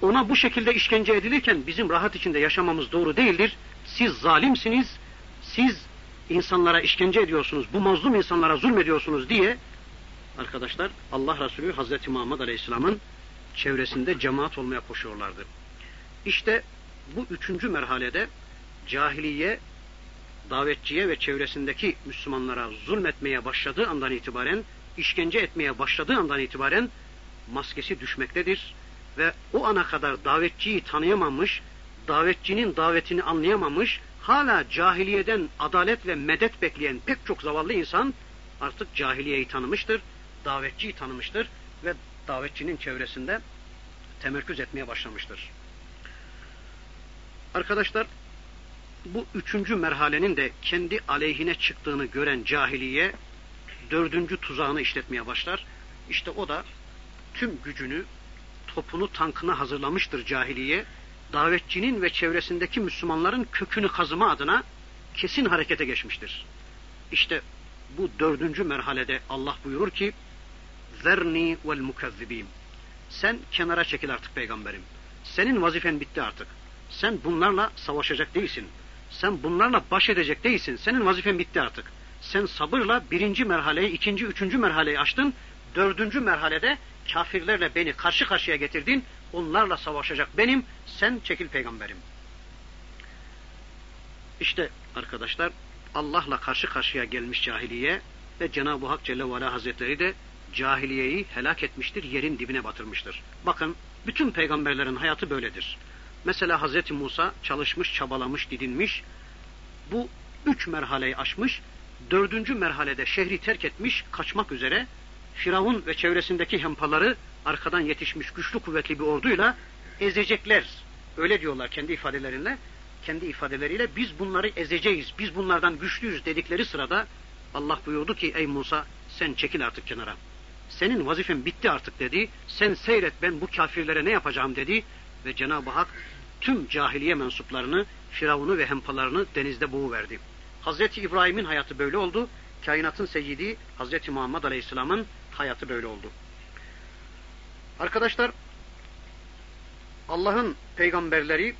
[SPEAKER 5] Ona bu şekilde işkence edilirken bizim rahat içinde yaşamamız doğru değildir. Siz zalimsiniz, siz insanlara işkence ediyorsunuz, bu mazlum insanlara zulmediyorsunuz diye arkadaşlar Allah Resulü Hazreti Muhammed Aleyhisselam'ın çevresinde cemaat olmaya koşuyorlardı. İşte bu üçüncü merhalede cahiliye davetçiye ve çevresindeki Müslümanlara zulmetmeye başladığı andan itibaren, işkence etmeye başladığı andan itibaren maskesi düşmektedir ve o ana kadar davetçiyi tanıyamamış, davetçinin davetini anlayamamış, hala cahiliyeden adalet ve medet bekleyen pek çok zavallı insan artık cahiliyeyi tanımıştır, davetçiyi tanımıştır ve davetçinin çevresinde temerküz etmeye başlamıştır. Arkadaşlar bu üçüncü merhalenin de kendi aleyhine çıktığını gören cahiliye dördüncü tuzağını işletmeye başlar. İşte o da tüm gücünü, topunu, tankını hazırlamıştır cahiliye. Davetçinin ve çevresindeki Müslümanların kökünü kazıma adına kesin harekete geçmiştir. İşte bu dördüncü merhalede Allah buyurur ki zerni vel mukazzibim sen kenara çekil artık peygamberim. Senin vazifen bitti artık. Sen bunlarla savaşacak değilsin. Sen bunlarla baş edecek değilsin. Senin vazifen bitti artık. Sen sabırla birinci merhaleyi, ikinci, üçüncü merhaleyi açtın. Dördüncü merhalede kafirlerle beni karşı karşıya getirdin. Onlarla savaşacak benim. Sen çekil peygamberim. İşte arkadaşlar Allah'la karşı karşıya gelmiş cahiliye ve Cenab-ı Hak Celle ve Hazretleri de cahiliyeyi helak etmiştir, yerin dibine batırmıştır. Bakın bütün peygamberlerin hayatı böyledir. Mesela Hazreti Musa çalışmış, çabalamış, didinmiş. Bu üç merhaleyi aşmış. Dördüncü merhalede şehri terk etmiş, kaçmak üzere. Firavun ve çevresindeki hempaları arkadan yetişmiş güçlü kuvvetli bir orduyla ezecekler. Öyle diyorlar kendi ifadelerinle. Kendi ifadeleriyle biz bunları ezeceğiz, biz bunlardan güçlüyüz dedikleri sırada Allah buyurdu ki ey Musa sen çekil artık kenara. Senin vazifen bitti artık dedi. Sen seyret ben bu kafirlere ne yapacağım dedi. Ve Cenab-ı Hak tüm cahiliye mensuplarını, Firavun'u ve hempalarını denizde boğuverdi. Hazreti İbrahim'in hayatı böyle oldu. Kainatın seyyidi Hazreti Muhammed Aleyhisselam'ın hayatı böyle oldu. Arkadaşlar Allah'ın peygamberleri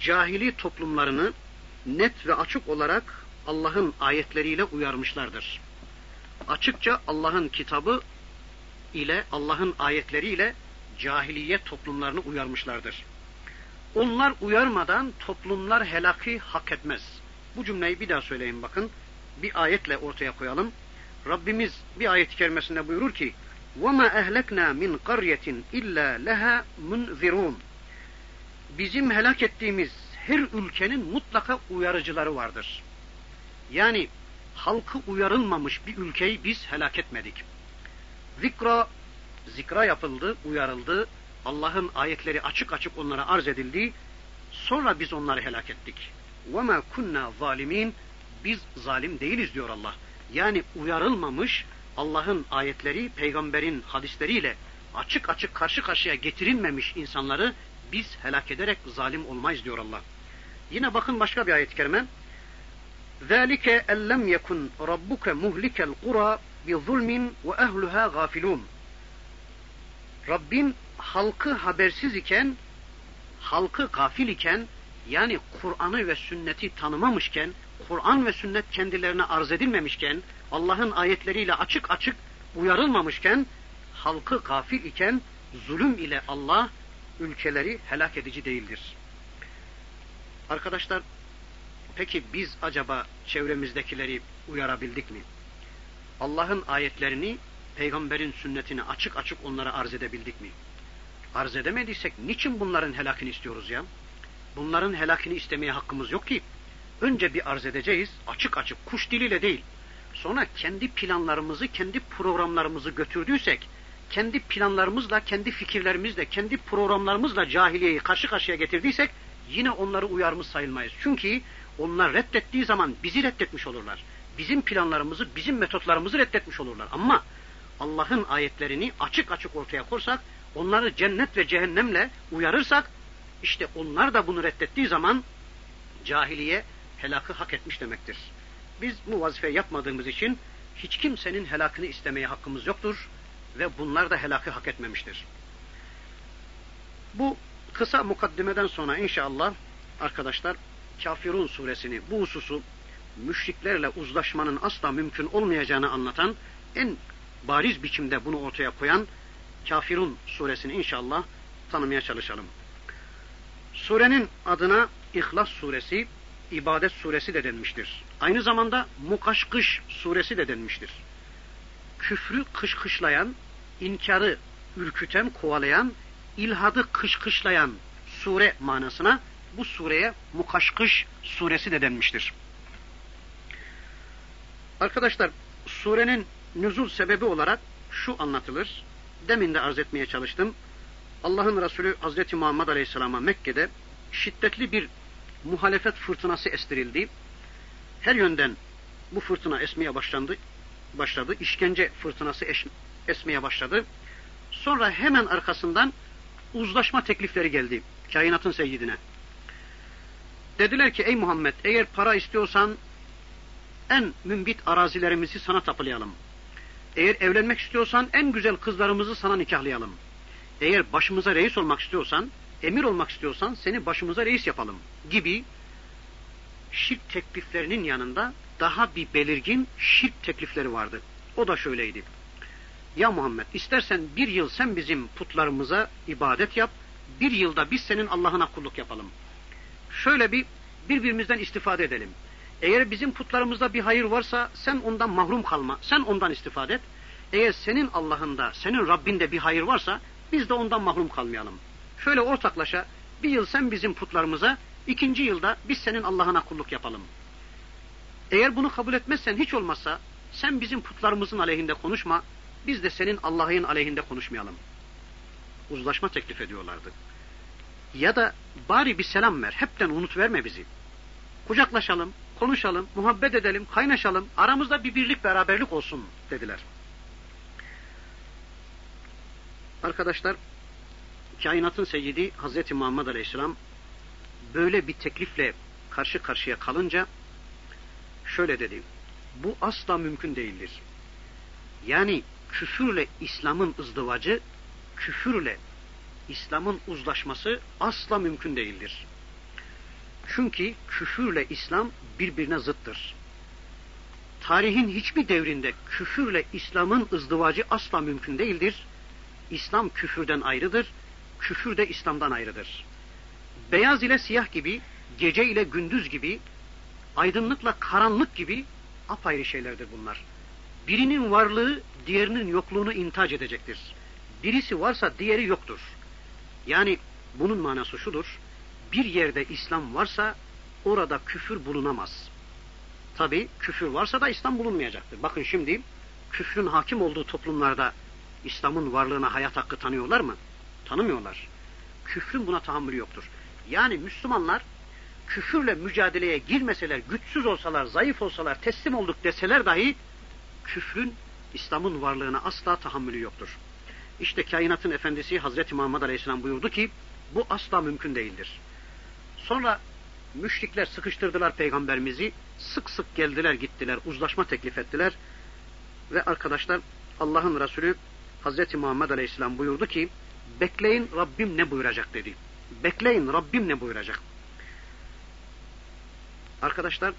[SPEAKER 5] cahili toplumlarını net ve açık olarak Allah'ın ayetleriyle uyarmışlardır. Açıkça Allah'ın kitabı ile Allah'ın ayetleriyle cahiliye toplumlarını uyarmışlardır. onlar uyarmadan toplumlar helaki hak etmez. Bu cümleyi bir daha söyleyin bakın. Bir ayetle ortaya koyalım. Rabbimiz bir ayet-i kerimesinde buyurur ki وَمَا اَهْلَكْنَا مِنْ قَرْيَةٍ اِلَّا لَهَا مُنْذِرُونَ Bizim helak ettiğimiz her ülkenin mutlaka uyarıcıları vardır. Yani halkı uyarılmamış bir ülkeyi biz helak etmedik. Zikra, zikra yapıldı, uyarıldı. Allah'ın ayetleri açık açık onlara arz edildi. Sonra biz onları helak ettik. وَمَا kunna zalimin Biz zalim değiliz diyor Allah. Yani uyarılmamış Allah'ın ayetleri, peygamberin hadisleriyle açık açık karşı karşıya getirilmemiş insanları biz helak ederek zalim olmayız diyor Allah. Yine bakın başka bir ayet-i kerime. ذَٰلِكَ اَلَّمْ يَكُنْ رَبُّكَ مُهْلِكَ الْقُرَى بِظُلْمٍ وَاَهْلُهَا غَافِلُونَ Rabbin halkı habersiz iken, halkı gafil iken, yani Kur'an'ı ve sünneti tanımamışken, Kur'an ve sünnet kendilerine arz edilmemişken, Allah'ın ayetleriyle açık açık uyarılmamışken, halkı gafil iken, zulüm ile Allah ülkeleri helak edici değildir. Arkadaşlar, peki biz acaba çevremizdekileri uyarabildik mi? Allah'ın ayetlerini, peygamberin sünnetini açık açık onlara arz edebildik mi? Arz edemediysek niçin bunların helakini istiyoruz ya? Bunların helakini istemeye hakkımız yok ki. Önce bir arz edeceğiz, açık açık, kuş diliyle değil. Sonra kendi planlarımızı, kendi programlarımızı götürdüysek, kendi planlarımızla, kendi fikirlerimizle, kendi programlarımızla cahiliyeyi karşı karşıya getirdiysek, yine onları uyarmış sayılmayız. Çünkü onlar reddettiği zaman bizi reddetmiş olurlar. Bizim planlarımızı, bizim metotlarımızı reddetmiş olurlar. Ama Allah'ın ayetlerini açık açık ortaya korsak, onları cennet ve cehennemle uyarırsak, işte onlar da bunu reddettiği zaman cahiliye helakı hak etmiş demektir. Biz bu vazifeyi yapmadığımız için hiç kimsenin helakını istemeye hakkımız yoktur ve bunlar da helakı hak etmemiştir. Bu kısa mukaddimeden sonra inşallah arkadaşlar Kafirun suresini bu hususu müşriklerle uzlaşmanın asla mümkün olmayacağını anlatan en bariz biçimde bunu ortaya koyan Kafirun suresini inşallah tanımaya çalışalım. Surenin adına İhlas suresi, ibadet suresi de denmiştir. Aynı zamanda Mukaşkış suresi de denmiştir. Küfrü kışkışlayan, inkarı ürküten, kovalayan, ilhadı kışkışlayan sure manasına bu sureye Mukaşkış suresi de denmiştir. Arkadaşlar surenin nüzul sebebi olarak şu anlatılır. Demin de arz etmeye çalıştım. Allah'ın Resulü Hazreti Muhammed Aleyhisselam'a Mekke'de şiddetli bir muhalefet fırtınası estirildi. Her yönden bu fırtına esmeye başlandı, başladı. İşkence fırtınası eş, esmeye başladı. Sonra hemen arkasından uzlaşma teklifleri geldi kainatın seyyidine. Dediler ki ey Muhammed eğer para istiyorsan en mümbit arazilerimizi sana tapılayalım. Eğer evlenmek istiyorsan en güzel kızlarımızı sana nikahlayalım. Eğer başımıza reis olmak istiyorsan, emir olmak istiyorsan seni başımıza reis yapalım gibi şirk tekliflerinin yanında daha bir belirgin şirk teklifleri vardı. O da şöyleydi. Ya Muhammed istersen bir yıl sen bizim putlarımıza ibadet yap, bir yılda biz senin Allah'ına kulluk yapalım. Şöyle bir birbirimizden istifade edelim. Eğer bizim putlarımızda bir hayır varsa sen ondan mahrum kalma, sen ondan istifade et. Eğer senin Allah'ında, senin Rabbinde bir hayır varsa biz de ondan mahrum kalmayalım. Şöyle ortaklaşa bir yıl sen bizim putlarımıza, ikinci yılda biz senin Allah'ına kulluk yapalım. Eğer bunu kabul etmezsen hiç olmazsa sen bizim putlarımızın aleyhinde konuşma, biz de senin Allah'ın aleyhinde konuşmayalım. Uzlaşma teklif ediyorlardı. Ya da bari bir selam ver, hepten unut verme bizi. Kucaklaşalım, konuşalım, muhabbet edelim, kaynaşalım, aramızda bir birlik beraberlik olsun dediler. Arkadaşlar, kainatın seyyidi Hazreti Muhammed Aleyhisselam böyle bir teklifle karşı karşıya kalınca şöyle dedi. Bu asla mümkün değildir. Yani küfürle İslam'ın ızdivacı, küfürle İslam'ın uzlaşması asla mümkün değildir. Çünkü küfürle İslam birbirine zıttır. Tarihin hiçbir devrinde küfürle İslam'ın ızdivacı asla mümkün değildir. İslam küfürden ayrıdır, küfür de İslam'dan ayrıdır. Beyaz ile siyah gibi, gece ile gündüz gibi, aydınlıkla karanlık gibi apayrı şeylerdir bunlar. Birinin varlığı diğerinin yokluğunu intac edecektir. Birisi varsa diğeri yoktur. Yani bunun manası şudur. Bir yerde İslam varsa orada küfür bulunamaz. Tabi küfür varsa da İslam bulunmayacaktır. Bakın şimdi küfrün hakim olduğu toplumlarda İslam'ın varlığına hayat hakkı tanıyorlar mı? Tanımıyorlar. Küfrün buna tahammülü yoktur. Yani Müslümanlar küfürle mücadeleye girmeseler, güçsüz olsalar, zayıf olsalar, teslim olduk deseler dahi küfrün İslam'ın varlığına asla tahammülü yoktur. İşte kainatın efendisi Hazreti Muhammed Aleyhisselam buyurdu ki bu asla mümkün değildir. Sonra müşrikler sıkıştırdılar peygamberimizi. Sık sık geldiler gittiler, uzlaşma teklif ettiler. Ve arkadaşlar Allah'ın Resulü Hazreti Muhammed Aleyhisselam buyurdu ki bekleyin Rabbim ne buyuracak dedi. Bekleyin Rabbim ne buyuracak. Arkadaşlar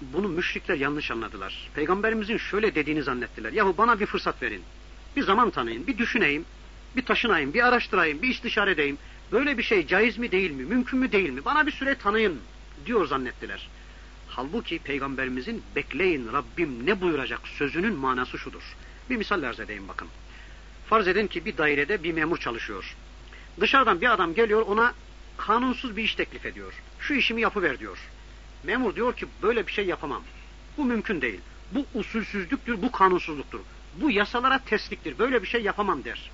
[SPEAKER 5] bunu müşrikler yanlış anladılar. Peygamberimizin şöyle dediğini zannettiler. Yahu bana bir fırsat verin. Bir zaman tanıyın, bir düşüneyim, bir taşınayım, bir araştırayım, bir istişare edeyim. Böyle bir şey caiz mi değil mi, mümkün mü değil mi? Bana bir süre tanıyın diyor zannettiler. Halbuki peygamberimizin bekleyin Rabbim ne buyuracak sözünün manası şudur. Bir misal arz edeyim bakın. Farz edin ki bir dairede bir memur çalışıyor. Dışarıdan bir adam geliyor ona kanunsuz bir iş teklif ediyor. Şu işimi yapıver diyor. Memur diyor ki böyle bir şey yapamam. Bu mümkün değil. Bu usulsüzlüktür, bu kanunsuzluktur. Bu yasalara tesliktir. Böyle bir şey yapamam der.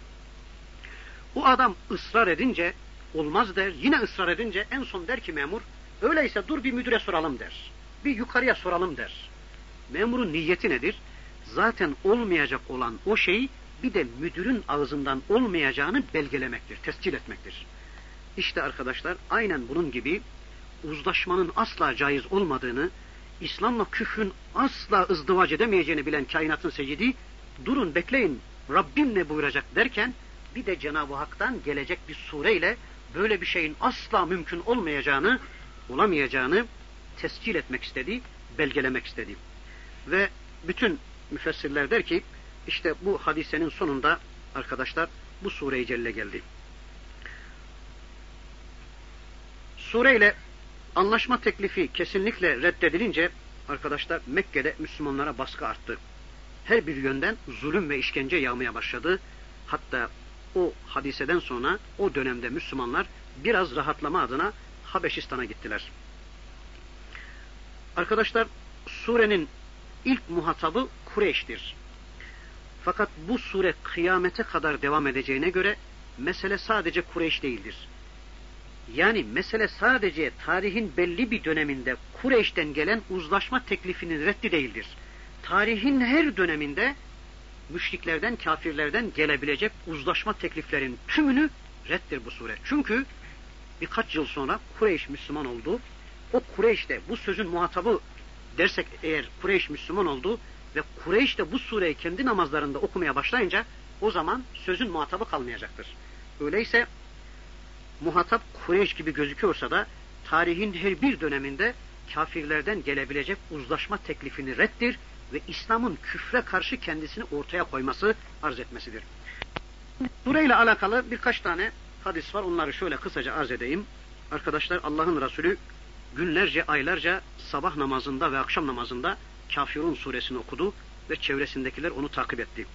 [SPEAKER 5] Bu adam ısrar edince olmaz der. Yine ısrar edince en son der ki memur öyleyse dur bir müdüre soralım der. Bir yukarıya soralım der. Memurun niyeti nedir? Zaten olmayacak olan o şeyi bir de müdürün ağzından olmayacağını belgelemektir, tescil etmektir. İşte arkadaşlar aynen bunun gibi uzlaşmanın asla caiz olmadığını, İslam'la küfrün asla ızdıvac edemeyeceğini bilen kainatın secidi, durun bekleyin Rabbim ne buyuracak derken, bir de Cenab-ı Hak'tan gelecek bir sureyle böyle bir şeyin asla mümkün olmayacağını, olamayacağını tescil etmek istedi, belgelemek istedi. Ve bütün müfessirler der ki, işte bu hadisenin sonunda arkadaşlar bu sure-i celle geldi. Sureyle anlaşma teklifi kesinlikle reddedilince arkadaşlar Mekke'de Müslümanlara baskı arttı. Her bir yönden zulüm ve işkence yağmaya başladı. Hatta o hadiseden sonra o dönemde Müslümanlar biraz rahatlama adına Habeşistan'a gittiler. Arkadaşlar surenin ilk muhatabı Kureyş'tir. Fakat bu sure kıyamete kadar devam edeceğine göre mesele sadece Kureyş değildir. Yani mesele sadece tarihin belli bir döneminde Kureyş'ten gelen uzlaşma teklifinin reddi değildir. Tarihin her döneminde müşriklerden, kafirlerden gelebilecek uzlaşma tekliflerin tümünü reddir bu sure. Çünkü birkaç yıl sonra Kureyş Müslüman oldu. O Kureyş de bu sözün muhatabı dersek eğer Kureyş Müslüman oldu ve Kureyş de bu sureyi kendi namazlarında okumaya başlayınca o zaman sözün muhatabı kalmayacaktır. Öyleyse muhatap Kureyş gibi gözüküyorsa da tarihin her bir döneminde kafirlerden gelebilecek uzlaşma teklifini reddir ve İslam'ın küfre karşı kendisini ortaya koyması arz etmesidir. Sureyle alakalı birkaç tane hadis var. Onları şöyle kısaca arz edeyim. Arkadaşlar Allah'ın Resulü günlerce, aylarca sabah namazında ve akşam namazında Kafirun suresini okudu ve çevresindekiler onu takip etti.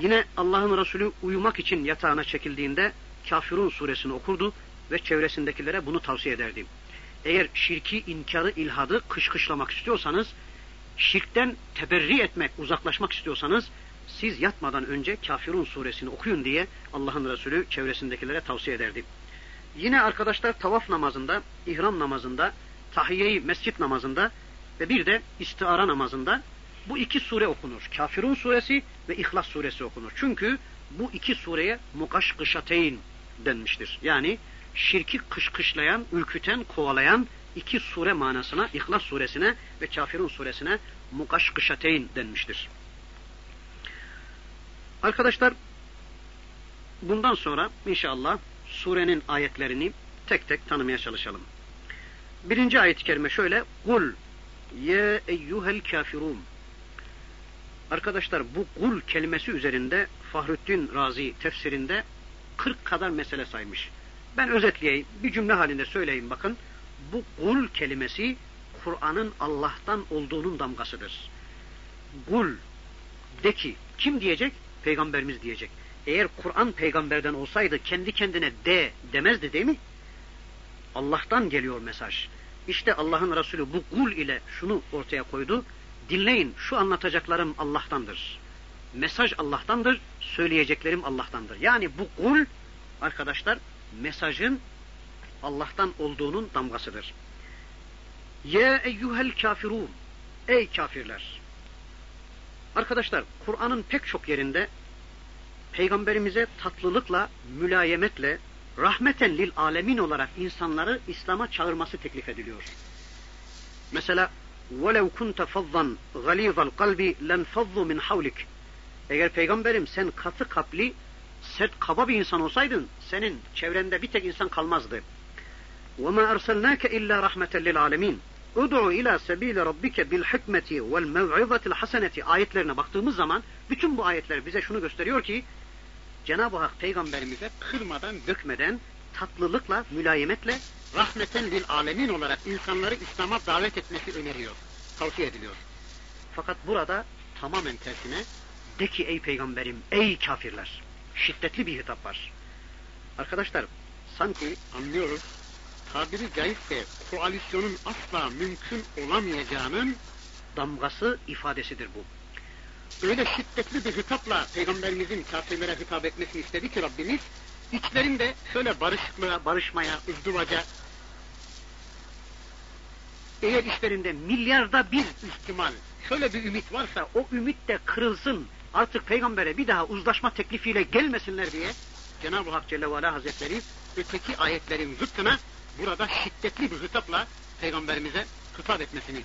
[SPEAKER 5] Yine Allah'ın Resulü uyumak için yatağına çekildiğinde Kafirun suresini okurdu ve çevresindekilere bunu tavsiye ederdi. Eğer şirki, inkarı, ilhadı kışkışlamak istiyorsanız, şirkten teberri etmek, uzaklaşmak istiyorsanız, siz yatmadan önce Kafirun suresini okuyun diye Allah'ın Resulü çevresindekilere tavsiye ederdi. Yine arkadaşlar tavaf namazında, ihram namazında, tahiyeyi mescit namazında ve bir de istiara namazında bu iki sure okunur. Kafirun suresi ve İhlas suresi okunur. Çünkü bu iki sureye mukaşkışateyn denmiştir. Yani şirki kışkışlayan, ürküten, kovalayan iki sure manasına İhlas suresine ve Kafirun suresine mukaşkışateyn denmiştir. Arkadaşlar bundan sonra inşallah surenin ayetlerini tek tek tanımaya çalışalım. Birinci ayet-i kerime şöyle. Kul ye eyyuhel kafirun. Arkadaşlar bu kul kelimesi üzerinde Fahrettin Razi tefsirinde 40 kadar mesele saymış.
[SPEAKER 6] Ben özetleyeyim. Bir cümle halinde söyleyeyim bakın. Bu kul kelimesi Kur'an'ın Allah'tan olduğunun damgasıdır. Kul de ki kim diyecek? Peygamberimiz diyecek. Eğer Kur'an peygamberden olsaydı kendi kendine de demezdi değil mi? Allah'tan geliyor mesaj. İşte Allah'ın Resulü bu kul ile şunu ortaya koydu. Dinleyin şu anlatacaklarım Allah'tandır. Mesaj Allah'tandır, söyleyeceklerim Allah'tandır. Yani bu kul arkadaşlar mesajın Allah'tan olduğunun damgasıdır. Ya eyyuhel kafirun. Ey kafirler. Arkadaşlar Kur'an'ın pek çok yerinde peygamberimize tatlılıkla, mülayemetle, rahmeten lil alemin olarak insanları İslam'a çağırması teklif ediliyor. Mesela وَلَوْ كُنْتَ فَضًّا غَلِيظَ الْقَلْبِ لَنْفَضُّ مِنْ حَوْلِكَ Eğer peygamberim sen katı kapli, sert kaba bir insan olsaydın senin çevrende bir tek insan kalmazdı. وَمَا أَرْسَلْنَاكَ إِلَّا رَحْمَةً لِلْعَالَمِينَ Udu ila sebile rabbike bil hikmeti vel mev'izatil haseneti ayetlerine baktığımız zaman bütün bu ayetler bize şunu gösteriyor ki Cenab-ı Hak peygamberimize kırmadan, dökmeden, tatlılıkla, mülayemetle rahmeten lil alemin olarak insanları İslam'a davet etmesi öneriyor, tavsiye ediliyor. Fakat burada tamamen tersine de ki ey peygamberim, ey kafirler. Şiddetli bir hitap var. Arkadaşlar sanki anlıyoruz tabiri caizse koalisyonun asla mümkün olamayacağının damgası ifadesidir bu. Öyle şiddetli bir hitapla Peygamberimizin kafirlere hitap etmesini istedi ki Rabbimiz, içlerinde şöyle barışıklığa, barışmaya, ızdıvaca, eğer işlerinde milyarda bir ihtimal, şöyle bir ümit varsa o ümit de kırılsın, artık peygambere bir daha uzlaşma teklifiyle gelmesinler diye Cenab-ı Hak Celle ve Hazretleri öteki ayetlerin zıttına burada şiddetli bir hitapla peygamberimize hitap etmesini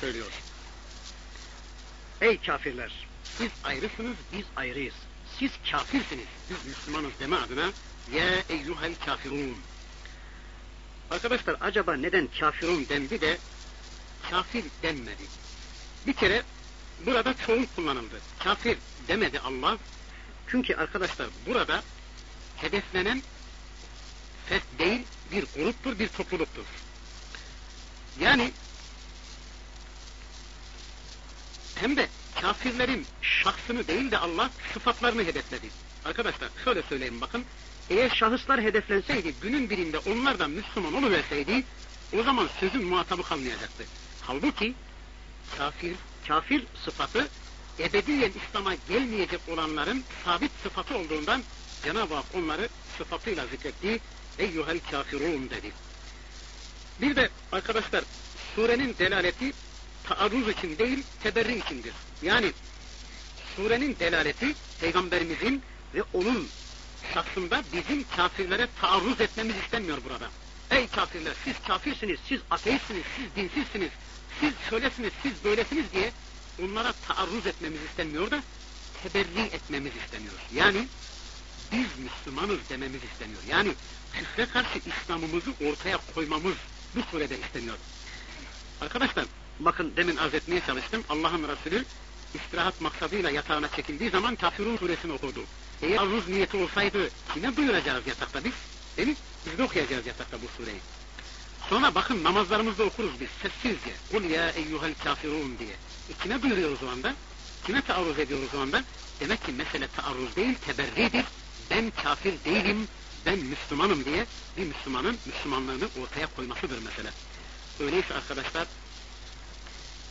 [SPEAKER 6] söylüyor. Ey kafirler! Siz ayrısınız, biz ayrıyız. Siz kafirsiniz, biz Müslümanız deme adına ya eyyuhel kafirun. Arkadaşlar acaba neden kafirun dendi de kafir denmedi? Bir kere burada çoğul kullanıldı. Kafir demedi Allah. Çünkü arkadaşlar burada hedeflenen fes değil bir gruptur, bir topluluktur. Yani hem de kafirlerin şahsını değil de Allah sıfatlarını hedefledi. Arkadaşlar şöyle söyleyeyim bakın. Eğer şahıslar hedeflenseydi günün birinde onlar da Müslüman oluverseydi o zaman sözün muhatabı kalmayacaktı. Halbuki kafir, kafir sıfatı ebediyen İslam'a gelmeyecek olanların sabit sıfatı olduğundan Cenab-ı Hak onları sıfatıyla zikretti. Eyyuhel kafirun dedi. Bir de arkadaşlar surenin delaleti taarruz için değil teberri içindir. Yani surenin delaleti peygamberimizin ve onun şahsında bizim kafirlere taarruz etmemiz istenmiyor burada. Ey kafirler siz kafirsiniz, siz ateistsiniz, siz dinsizsiniz, siz şöylesiniz, siz böylesiniz diye onlara taarruz etmemiz istenmiyor da teberri etmemiz isteniyor. Yani biz Müslümanız dememiz isteniyor. Yani küfre karşı İslam'ımızı ortaya koymamız bu surede isteniyor. Arkadaşlar bakın demin arz etmeye çalıştım. Allah'ın Resulü istirahat maksadıyla yatağına çekildiği zaman Kafirun suresini okudu. Eğer aruz niyeti olsaydı kime duyuracağız yatakta biz? Değil mi? Biz de okuyacağız yatakta bu sureyi. Sonra bakın namazlarımızda okuruz biz sessizce. Kul ya eyyuhel kafirun diye. E kime duyuruyoruz o anda? Kime taarruz ediyoruz o anda? Demek ki mesele taarruz değil teberridir. Ben kafir değilim, ben Müslümanım diye bir Müslümanın Müslümanlığını ortaya koymasıdır mesele. Öyleyse arkadaşlar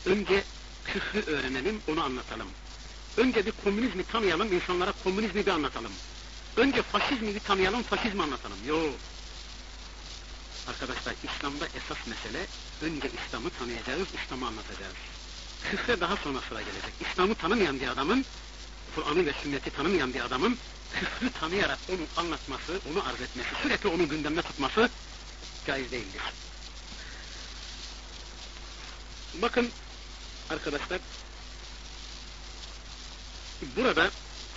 [SPEAKER 6] önce küfrü öğrenelim, onu anlatalım. Önce bir komünizmi tanıyalım, insanlara komünizmi bir anlatalım. Önce faşizmi bir tanıyalım, faşizmi anlatalım. Yok. Arkadaşlar İslam'da esas mesele önce İslam'ı tanıyacağız, İslam'ı anlatacağız. Küfre daha sonra sıra gelecek. İslam'ı tanımayan bir adamın, Kur'an'ı ve sünneti tanımayan bir adamın küfrü tanıyarak onu anlatması, onu arz etmesi, sürekli onu gündemde tutması caiz değildir. Bakın arkadaşlar burada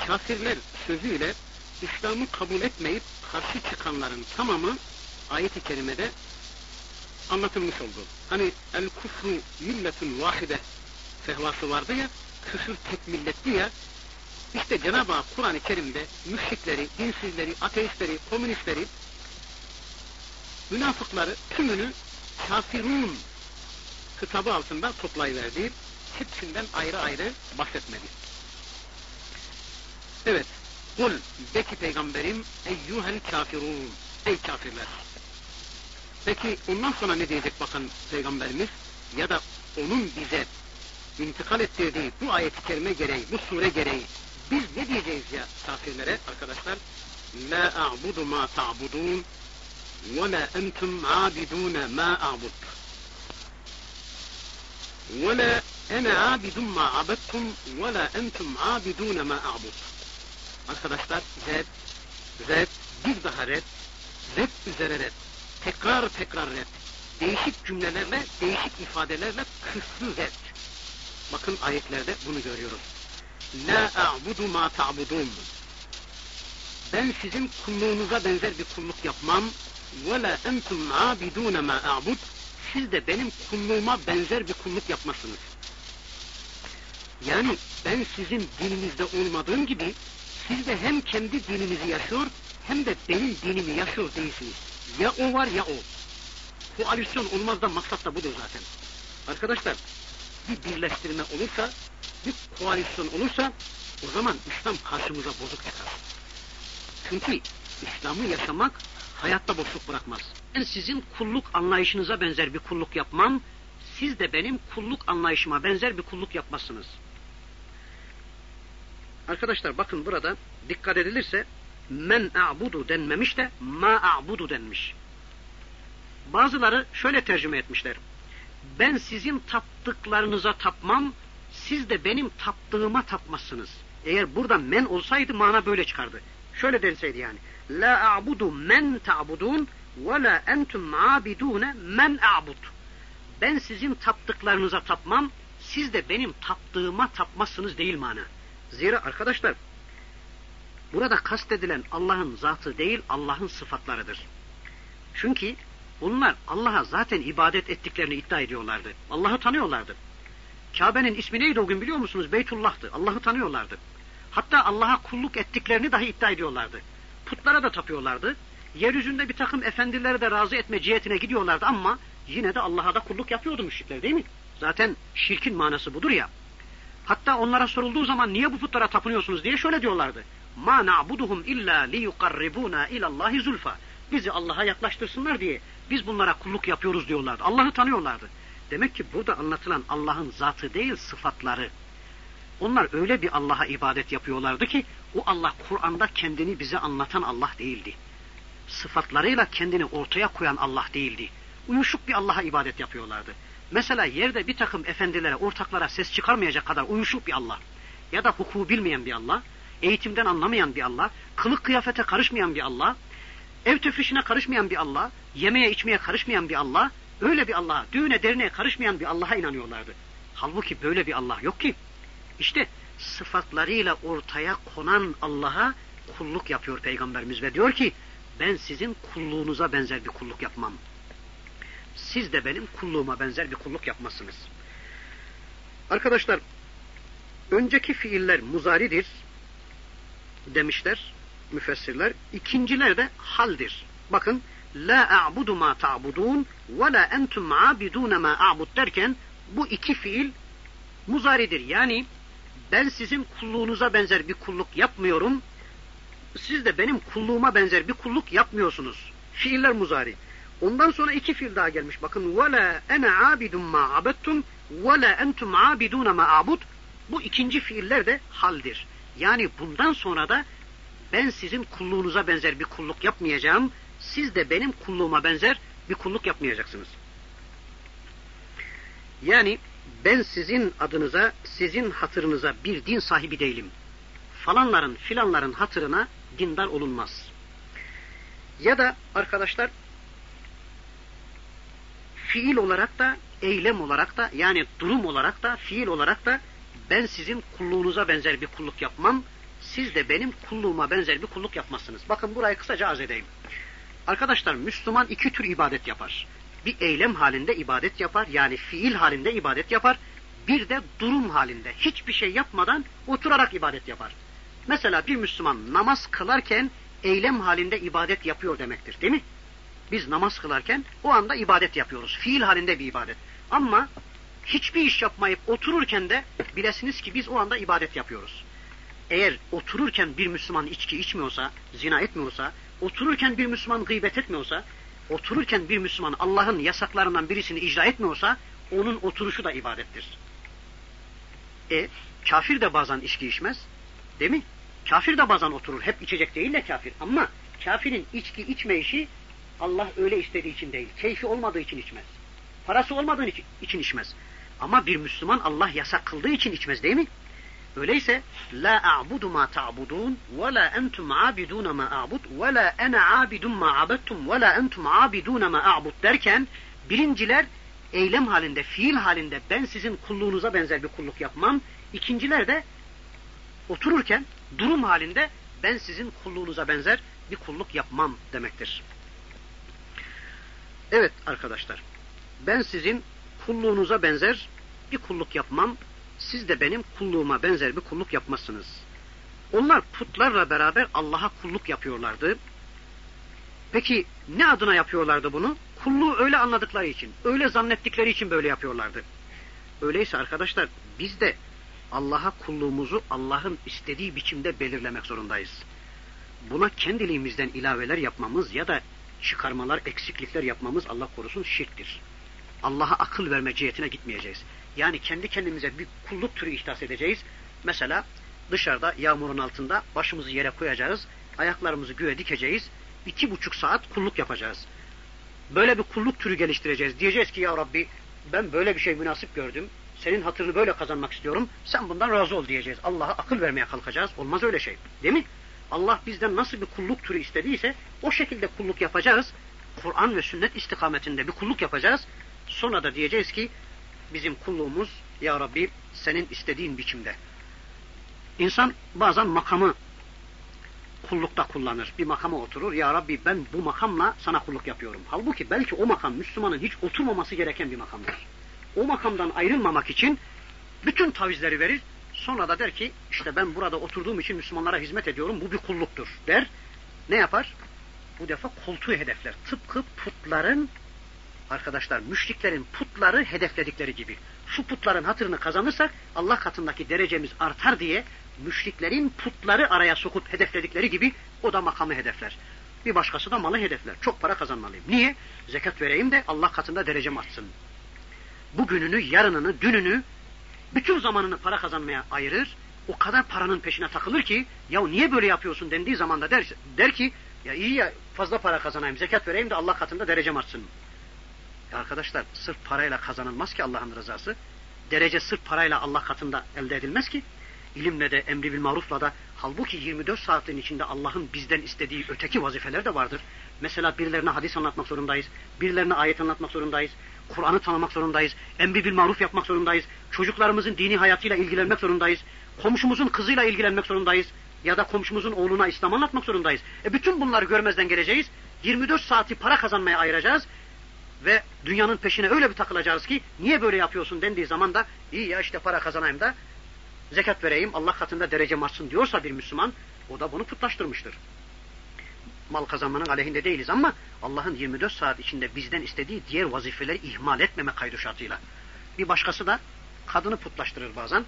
[SPEAKER 6] kafirler sözüyle İslam'ı kabul etmeyip karşı çıkanların tamamı ayet-i kerimede anlatılmış oldu. Hani el kufru milletun vahide fehvası vardı ya, küfür tek milletli ya,
[SPEAKER 5] İşte Cenab-ı Hak Kur'an-ı Kerim'de müşrikleri, dinsizleri, ateistleri, komünistleri, münafıkları tümünü kafirun kitabı altında toplayıverdi. Hepsinden ayrı ayrı bahsetmedi. Evet. Kul de ki peygamberim eyyuhel kafirun. Ey kafirler. Peki ondan sonra ne diyecek bakın peygamberimiz? Ya da onun bize intikal ettirdiği bu ayet-i kerime gereği, bu sure gereği biz ne diyeceğiz ya kafirlere arkadaşlar? La a'budu ma ta'budun ve la entum abidun ma a'bud. La ene abidun ma abettum ve la entum abidun ma a'bud. Arkadaşlar red, red, bir daha red, red üzere red, tekrar tekrar red, değişik cümlelerle, değişik ifadelerle kısmı red. Bakın ayetlerde bunu görüyoruz. La a'budu ma ta'budun. Ben sizin kulluğunuza benzer bir kulluk yapmam. Ve la entum abidun ma a'bud. Siz de benim kulluğuma benzer bir kulluk yapmazsınız. Yani ben sizin dininizde olmadığım gibi siz de hem kendi dininizi yaşıyor hem de benim dinimi yaşıyor değilsiniz. Ya o var ya o. Koalisyon olmaz da maksat da budur zaten. Arkadaşlar bir birleştirme olursa, bir koalisyon olursa o zaman İslam karşımıza bozuk çıkar. Çünkü İslam'ı yaşamak hayatta boşluk bırakmaz. Ben sizin kulluk anlayışınıza benzer bir kulluk yapmam, siz de benim kulluk anlayışıma benzer bir kulluk yapmazsınız. Arkadaşlar bakın burada dikkat edilirse men a'budu denmemiş de ma a'budu denmiş. Bazıları şöyle tercüme etmişler. Ben sizin taptıklarınıza tapmam, siz de benim taptığıma tapmazsınız. Eğer burada men olsaydı mana böyle çıkardı. Şöyle denseydi yani. La a'budu men ta'budun ve la entum abidune men a'bud. Ben sizin taptıklarınıza tapmam, siz de benim taptığıma tapmazsınız değil mana. Zira arkadaşlar burada kastedilen Allah'ın zatı değil Allah'ın sıfatlarıdır. Çünkü bunlar Allah'a zaten ibadet ettiklerini iddia ediyorlardı. Allah'ı tanıyorlardı. Kabe'nin ismi neydi o gün biliyor musunuz? Beytullah'tı. Allah'ı tanıyorlardı. Hatta Allah'a kulluk ettiklerini dahi iddia ediyorlardı. Putlara da tapıyorlardı. Yeryüzünde bir takım efendileri de razı etme cihetine gidiyorlardı ama yine de Allah'a da kulluk yapıyordu müşrikler değil mi? Zaten şirkin manası budur ya. Hatta onlara sorulduğu zaman niye bu putlara tapınıyorsunuz diye şöyle diyorlardı. Ma na'buduhum illa li yuqarribuna ilallahi zulfa. Bizi Allah'a yaklaştırsınlar diye biz bunlara kulluk yapıyoruz diyorlardı. Allah'ı tanıyorlardı. Demek ki burada anlatılan Allah'ın zatı değil sıfatları. Onlar öyle bir Allah'a ibadet yapıyorlardı ki o Allah Kur'an'da kendini bize anlatan Allah değildi. Sıfatlarıyla kendini ortaya koyan Allah değildi. Uyuşuk bir Allah'a ibadet yapıyorlardı. Mesela yerde bir takım efendilere, ortaklara ses çıkarmayacak kadar uyuşuk bir Allah ya da hukuku bilmeyen bir Allah, eğitimden anlamayan bir Allah, kılık kıyafete karışmayan bir Allah, ev tefrişine karışmayan bir Allah, yemeğe içmeye karışmayan bir Allah, öyle bir Allah, düğüne derneğe karışmayan bir Allah'a inanıyorlardı. Halbuki böyle bir Allah yok ki. İşte sıfatlarıyla ortaya konan Allah'a kulluk yapıyor Peygamberimiz ve diyor ki ben sizin kulluğunuza benzer bir kulluk yapmam siz de benim kulluğuma benzer bir kulluk yapmazsınız. Arkadaşlar, önceki fiiller muzaridir demişler müfessirler. İkinciler de haldir. Bakın, la a'budu ma ta'budun ve la entum abidun ma a'bud derken bu iki fiil muzaridir. Yani ben sizin kulluğunuza benzer bir kulluk yapmıyorum. Siz de benim kulluğuma benzer bir kulluk yapmıyorsunuz. Fiiller muzari. Ondan sonra iki fiil daha gelmiş. Bakın وَلَا اَنَا عَابِدٌ مَا عَبَدْتُمْ وَلَا اَنْتُمْ عَابِدُونَ مَا عَبُدْ Bu ikinci fiiller de haldir. Yani bundan sonra da ben sizin kulluğunuza benzer bir kulluk yapmayacağım. Siz de benim kulluğuma benzer bir kulluk yapmayacaksınız. Yani ben sizin adınıza, sizin hatırınıza bir din sahibi değilim. Falanların filanların hatırına dindar olunmaz. Ya da arkadaşlar fiil olarak da, eylem olarak da, yani durum olarak da, fiil olarak da ben sizin kulluğunuza benzer bir kulluk yapmam, siz de benim kulluğuma benzer bir kulluk yapmazsınız. Bakın burayı kısaca arz edeyim. Arkadaşlar Müslüman iki tür ibadet yapar. Bir eylem halinde ibadet yapar, yani fiil halinde ibadet yapar. Bir de durum halinde, hiçbir şey yapmadan oturarak ibadet yapar. Mesela bir Müslüman namaz kılarken eylem halinde ibadet yapıyor demektir değil mi? Biz namaz kılarken o anda ibadet yapıyoruz. Fiil halinde bir ibadet. Ama hiçbir iş yapmayıp otururken de bilesiniz ki biz o anda ibadet yapıyoruz. Eğer otururken bir Müslüman içki içmiyorsa, zina etmiyorsa, otururken bir Müslüman gıybet etmiyorsa, otururken bir Müslüman Allah'ın yasaklarından birisini icra etmiyorsa, onun oturuşu da ibadettir. E, kafir de bazen içki içmez, değil mi? Kafir de bazen oturur, hep içecek değil de kafir. Ama kafirin içki içme işi Allah öyle istediği için değil, keyfi olmadığı için içmez. Parası olmadığı için içmez. Ama bir Müslüman Allah yasak kıldığı için içmez değil mi? Öyleyse la a'budu ma ta'budun ve la entum abidun ma a'bud ve la ana abidun ma abettum ve la entum abidun ma a'bud derken birinciler eylem halinde, fiil halinde ben sizin kulluğunuza benzer bir kulluk yapmam. İkinciler de otururken durum halinde ben sizin kulluğunuza benzer bir kulluk yapmam demektir. Evet arkadaşlar ben sizin kulluğunuza benzer bir kulluk yapmam siz de benim kulluğuma benzer bir kulluk yapmazsınız. Onlar putlarla beraber Allah'a kulluk yapıyorlardı. Peki ne adına yapıyorlardı bunu? Kulluğu öyle anladıkları için, öyle zannettikleri için böyle yapıyorlardı. Öyleyse arkadaşlar biz de Allah'a kulluğumuzu Allah'ın istediği biçimde belirlemek zorundayız. Buna kendiliğimizden ilaveler yapmamız ya da çıkarmalar, eksiklikler yapmamız Allah korusun şirktir. Allah'a akıl verme cihetine gitmeyeceğiz. Yani kendi kendimize bir kulluk türü ihdas edeceğiz. Mesela dışarıda yağmurun altında başımızı yere koyacağız, ayaklarımızı göğe dikeceğiz, iki buçuk saat kulluk yapacağız. Böyle bir kulluk türü geliştireceğiz. Diyeceğiz ki ya Rabbi ben böyle bir şey münasip gördüm. Senin hatırını böyle kazanmak istiyorum. Sen bundan razı ol diyeceğiz. Allah'a akıl vermeye kalkacağız. Olmaz öyle şey. Değil mi? Allah bizden nasıl bir kulluk türü istediyse o şekilde kulluk yapacağız. Kur'an ve sünnet istikametinde bir kulluk yapacağız. Sonra da diyeceğiz ki bizim kulluğumuz ya Rabbi senin istediğin biçimde. İnsan bazen makamı kullukta kullanır. Bir makama oturur. Ya Rabbi ben bu makamla sana kulluk yapıyorum. Halbuki belki o makam Müslümanın hiç oturmaması gereken bir makamdır. O makamdan ayrılmamak için bütün tavizleri verir. Sonra da der ki işte ben burada oturduğum için Müslümanlara hizmet ediyorum. Bu bir kulluktur der. Ne yapar? Bu defa koltuğu hedefler. Tıpkı putların arkadaşlar müşriklerin putları hedefledikleri gibi. Şu putların hatırını kazanırsak Allah katındaki derecemiz artar diye müşriklerin putları araya sokup hedefledikleri gibi o da makamı hedefler. Bir başkası da malı hedefler. Çok para kazanmalıyım. Niye? Zekat vereyim de Allah katında derecem artsın. Bugününü, yarınını, dününü, bütün zamanını para kazanmaya ayırır. O kadar paranın peşine takılır ki ya niye böyle yapıyorsun dendiği zaman da der, der ki ya iyi ya fazla para kazanayım, zekat vereyim de Allah katında derecem artsın. Arkadaşlar sırf parayla kazanılmaz ki Allah'ın rızası. Derece sırf parayla Allah katında elde edilmez ki. İlimle de emri bil marufla da halbuki 24 saatin içinde Allah'ın bizden istediği öteki vazifeler de vardır. Mesela birilerine hadis anlatmak zorundayız. Birilerine ayet anlatmak zorundayız. Kur'an'ı tanımak zorundayız. Emri bil maruf yapmak zorundayız. Çocuklarımızın dini hayatıyla ilgilenmek zorundayız. Komşumuzun kızıyla ilgilenmek zorundayız. Ya da komşumuzun oğluna İslam anlatmak zorundayız. E bütün bunları görmezden geleceğiz. 24 saati para kazanmaya ayıracağız. Ve dünyanın peşine öyle bir takılacağız ki niye böyle yapıyorsun dendiği zaman da iyi ya işte para kazanayım da zekat vereyim Allah katında derece artsın diyorsa bir Müslüman o da bunu putlaştırmıştır. Mal kazanmanın aleyhinde değiliz ama Allah'ın 24 saat içinde bizden istediği diğer vazifeleri ihmal etmeme kaydı şartıyla. Bir başkası da kadını putlaştırır bazen.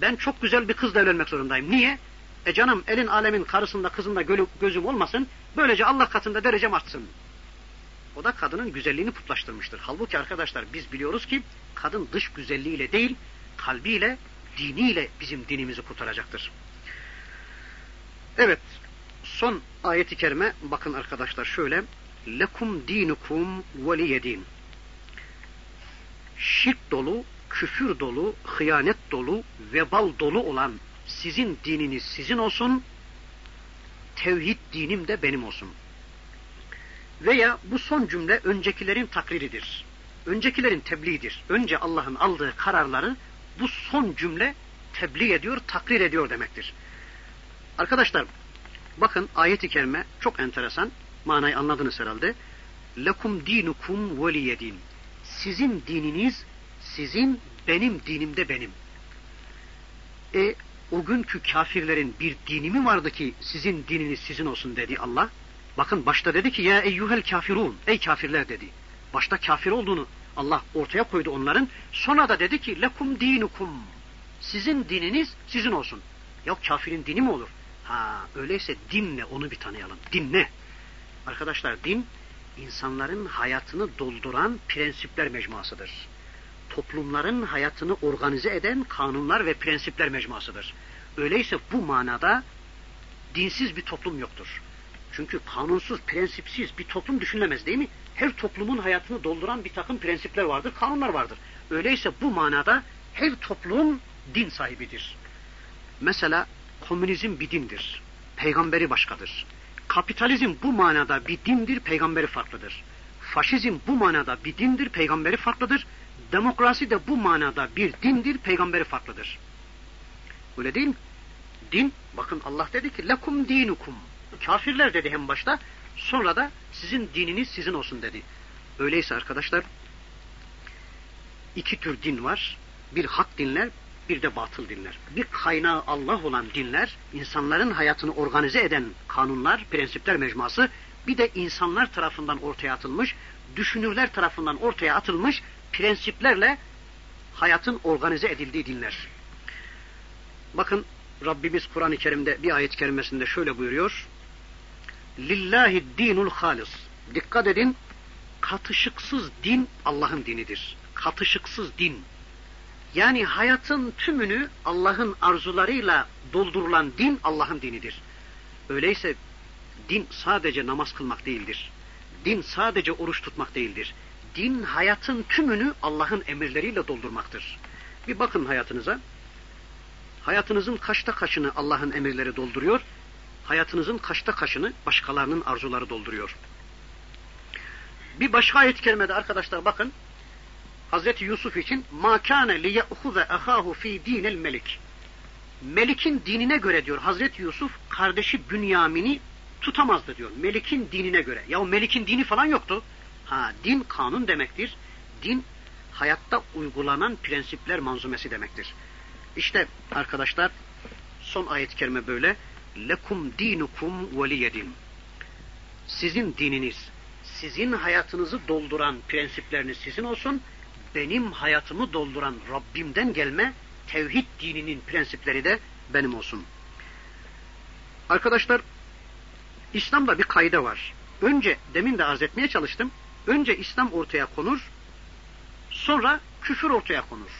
[SPEAKER 5] Ben çok güzel bir kızla evlenmek zorundayım. Niye? E canım elin alemin karısında kızında gözüm olmasın. Böylece Allah katında derecem artsın. O da kadının güzelliğini putlaştırmıştır. Halbuki arkadaşlar biz biliyoruz ki kadın dış güzelliğiyle değil kalbiyle, diniyle bizim dinimizi kurtaracaktır. Evet son ayeti kerime bakın arkadaşlar şöyle lekum dinukum veliyedin şirk dolu, küfür dolu, hıyanet dolu, vebal dolu olan sizin dininiz sizin olsun, tevhid dinim de benim olsun.'' Veya bu son cümle öncekilerin takriridir. Öncekilerin tebliğidir. Önce Allah'ın aldığı kararları bu son cümle tebliğ ediyor, takrir ediyor demektir. Arkadaşlar bakın ayet-i kerime çok enteresan. Manayı anladınız herhalde. Lekum dinukum veliyedin. Sizin dininiz sizin, benim dinimde benim. E, o günkü kafirlerin bir dini mi vardı ki sizin dininiz sizin olsun dedi Allah. Bakın başta dedi ki ya eyyuhel kafirun ey kafirler dedi. Başta kafir olduğunu Allah ortaya koydu onların. Sonra da dedi ki lekum dinukum. Sizin dininiz sizin olsun. Ya kafirin dini mi olur? Ha öyleyse din ne onu bir tanıyalım. Din ne? Arkadaşlar din insanların hayatını dolduran prensipler mecmuasıdır. Toplumların hayatını organize eden kanunlar ve prensipler mecmuasıdır. Öyleyse bu manada dinsiz bir toplum yoktur. Çünkü kanunsuz, prensipsiz bir toplum düşünülemez değil mi? Her toplumun hayatını dolduran bir takım prensipler vardır, kanunlar vardır. Öyleyse bu manada her toplum din sahibidir. Mesela komünizm bir dindir. Peygamberi başkadır. Kapitalizm bu manada bir dindir, peygamberi farklıdır. Faşizm bu manada bir dindir, peygamberi farklıdır. Demokrasi de bu manada bir dindir, peygamberi farklıdır. Öyle değil mi? Din, bakın Allah dedi ki lekum dinukum. Kafirler dedi hem başta, sonra da sizin dininiz sizin olsun dedi. Öyleyse arkadaşlar, iki tür din var. Bir hak dinler, bir de batıl dinler. Bir kaynağı Allah olan dinler, insanların hayatını organize eden kanunlar, prensipler mecmuası, bir de insanlar tarafından ortaya atılmış, düşünürler tarafından ortaya atılmış prensiplerle hayatın organize edildiği dinler. Bakın Rabbimiz Kur'an-ı Kerim'de bir ayet kerimesinde şöyle buyuruyor. Lillahi dinul halis. Dikkat edin, katışıksız din Allah'ın dinidir. Katışıksız din. Yani hayatın tümünü Allah'ın arzularıyla doldurulan din Allah'ın dinidir. Öyleyse din sadece namaz kılmak değildir. Din sadece oruç tutmak değildir. Din hayatın tümünü Allah'ın emirleriyle doldurmaktır. Bir bakın hayatınıza. Hayatınızın kaçta kaçını Allah'ın emirleri dolduruyor? Hayatınızın kaçta kaçını başkalarının arzuları dolduruyor? Bir başka ayet kerimede arkadaşlar bakın. Hazreti Yusuf için ma kana li ya'khuza ahahu fi dinil melik. Melik'in dinine göre diyor Hazreti Yusuf kardeşi Bünyamin'i tutamazdı diyor. Melik'in dinine göre. Ya Melik'in dini falan yoktu. Ha din kanun demektir. Din hayatta uygulanan prensipler manzumesi demektir. İşte arkadaşlar son ayet-i kerime böyle. Lekum dinukum veliyedin. Sizin dininiz, sizin hayatınızı dolduran prensipleriniz sizin olsun. Benim hayatımı dolduran Rabbimden gelme tevhid dininin prensipleri de benim olsun. Arkadaşlar İslam'da bir kayda var. Önce demin de arz etmeye çalıştım. Önce İslam ortaya konur, sonra küfür ortaya konur.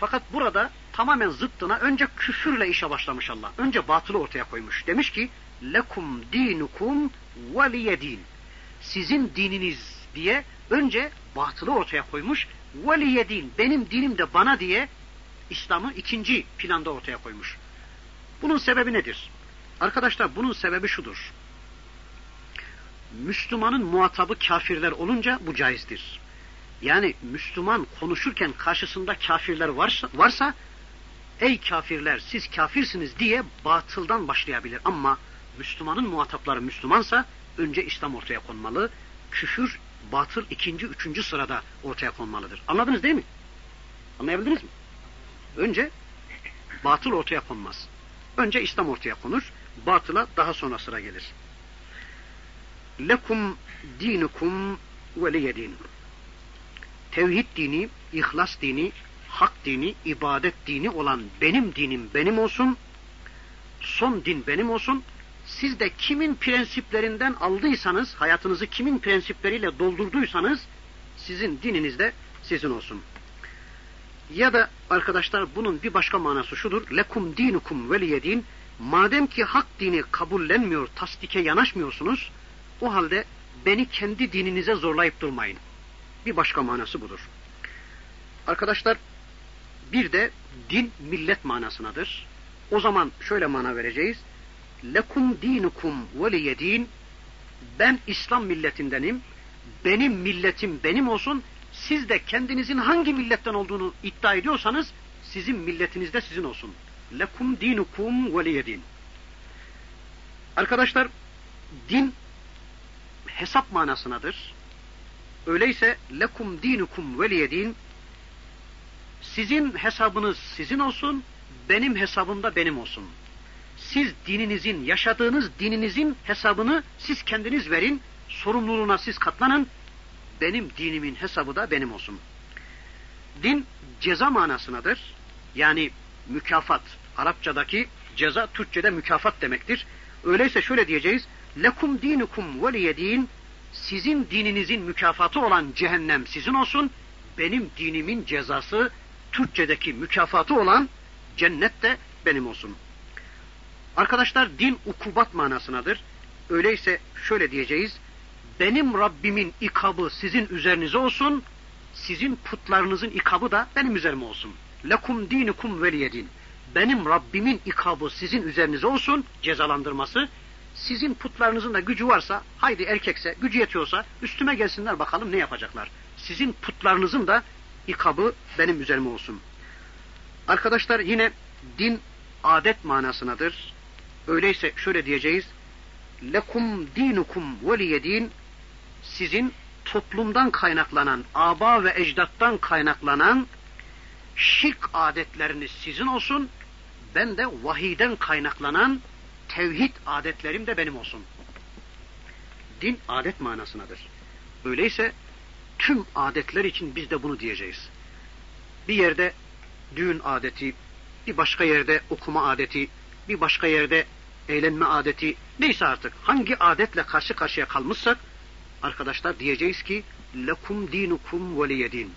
[SPEAKER 5] Fakat burada tamamen zıttına önce küfürle işe başlamış Allah. Önce batılı ortaya koymuş. Demiş ki lekum dinukum veliyedin. Sizin dininiz diye önce batılı ortaya koymuş. Veliyedin. Benim dinim de bana diye İslam'ı ikinci planda ortaya koymuş. Bunun sebebi nedir? Arkadaşlar bunun sebebi şudur. Müslümanın muhatabı kafirler olunca bu caizdir. Yani Müslüman konuşurken karşısında kafirler varsa, varsa ey kafirler siz kafirsiniz diye batıldan başlayabilir. Ama Müslümanın muhatapları Müslümansa önce İslam ortaya konmalı. Küfür, batıl ikinci, üçüncü sırada ortaya konmalıdır. Anladınız değil mi? Anlayabildiniz mi? Önce batıl ortaya konmaz. Önce İslam ortaya konur. Batıla daha sonra sıra gelir. Lekum dinukum veliyedin. Tevhid dini, ihlas dini, hak dini, ibadet dini olan benim dinim benim olsun. Son din benim olsun. Siz de kimin prensiplerinden aldıysanız, hayatınızı kimin prensipleriyle doldurduysanız sizin dininiz de sizin olsun. Ya da arkadaşlar bunun bir başka manası şudur. Lekum dinukum veliyedin. Madem ki hak dini kabullenmiyor, tasdike yanaşmıyorsunuz, o halde beni kendi dininize zorlayıp durmayın. Bir başka manası budur. Arkadaşlar bir de din millet manasınadır. O zaman şöyle mana vereceğiz. Lekum dinukum veliyedin. Ben İslam milletindenim. Benim milletim benim olsun. Siz de kendinizin hangi milletten olduğunu iddia ediyorsanız sizin milletiniz de sizin olsun. Lekum dinukum veliyedin. Arkadaşlar din hesap manasınadır. Öyleyse lekum dinukum veliyedin sizin hesabınız sizin olsun, benim hesabımda benim olsun. Siz dininizin, yaşadığınız dininizin hesabını siz kendiniz verin, sorumluluğuna siz katlanın, benim dinimin hesabı da benim olsun. Din ceza manasınadır. Yani mükafat. Arapçadaki ceza Türkçede mükafat demektir. Öyleyse şöyle diyeceğiz. Lekum dinukum veliye din. Sizin dininizin mükafatı olan cehennem sizin olsun. Benim dinimin cezası Türkçedeki mükafatı olan cennet de benim olsun. Arkadaşlar din ukubat manasınadır. Öyleyse şöyle diyeceğiz. Benim Rabbimin ikabı sizin üzerinize olsun. Sizin putlarınızın ikabı da benim üzerime olsun. Lekum dinukum veliyedin. Benim Rabbimin ikabı sizin üzerinize olsun, cezalandırması. Sizin putlarınızın da gücü varsa, haydi erkekse, gücü yetiyorsa üstüme gelsinler bakalım ne yapacaklar. Sizin putlarınızın da ikabı benim üzerime olsun. Arkadaşlar yine din adet manasınadır. Öyleyse şöyle diyeceğiz. Lekum dinukum veliyedin sizin toplumdan kaynaklanan, aba ve ecdattan kaynaklanan şirk adetleriniz sizin olsun. Ben de vahiden kaynaklanan tevhid adetlerim de benim olsun. Din adet manasınadır. Öyleyse tüm adetler için biz de bunu diyeceğiz. Bir yerde düğün adeti, bir başka yerde okuma adeti, bir başka yerde eğlenme adeti, neyse artık hangi adetle karşı karşıya kalmışsak arkadaşlar diyeceğiz ki lekum dinukum veliyedin.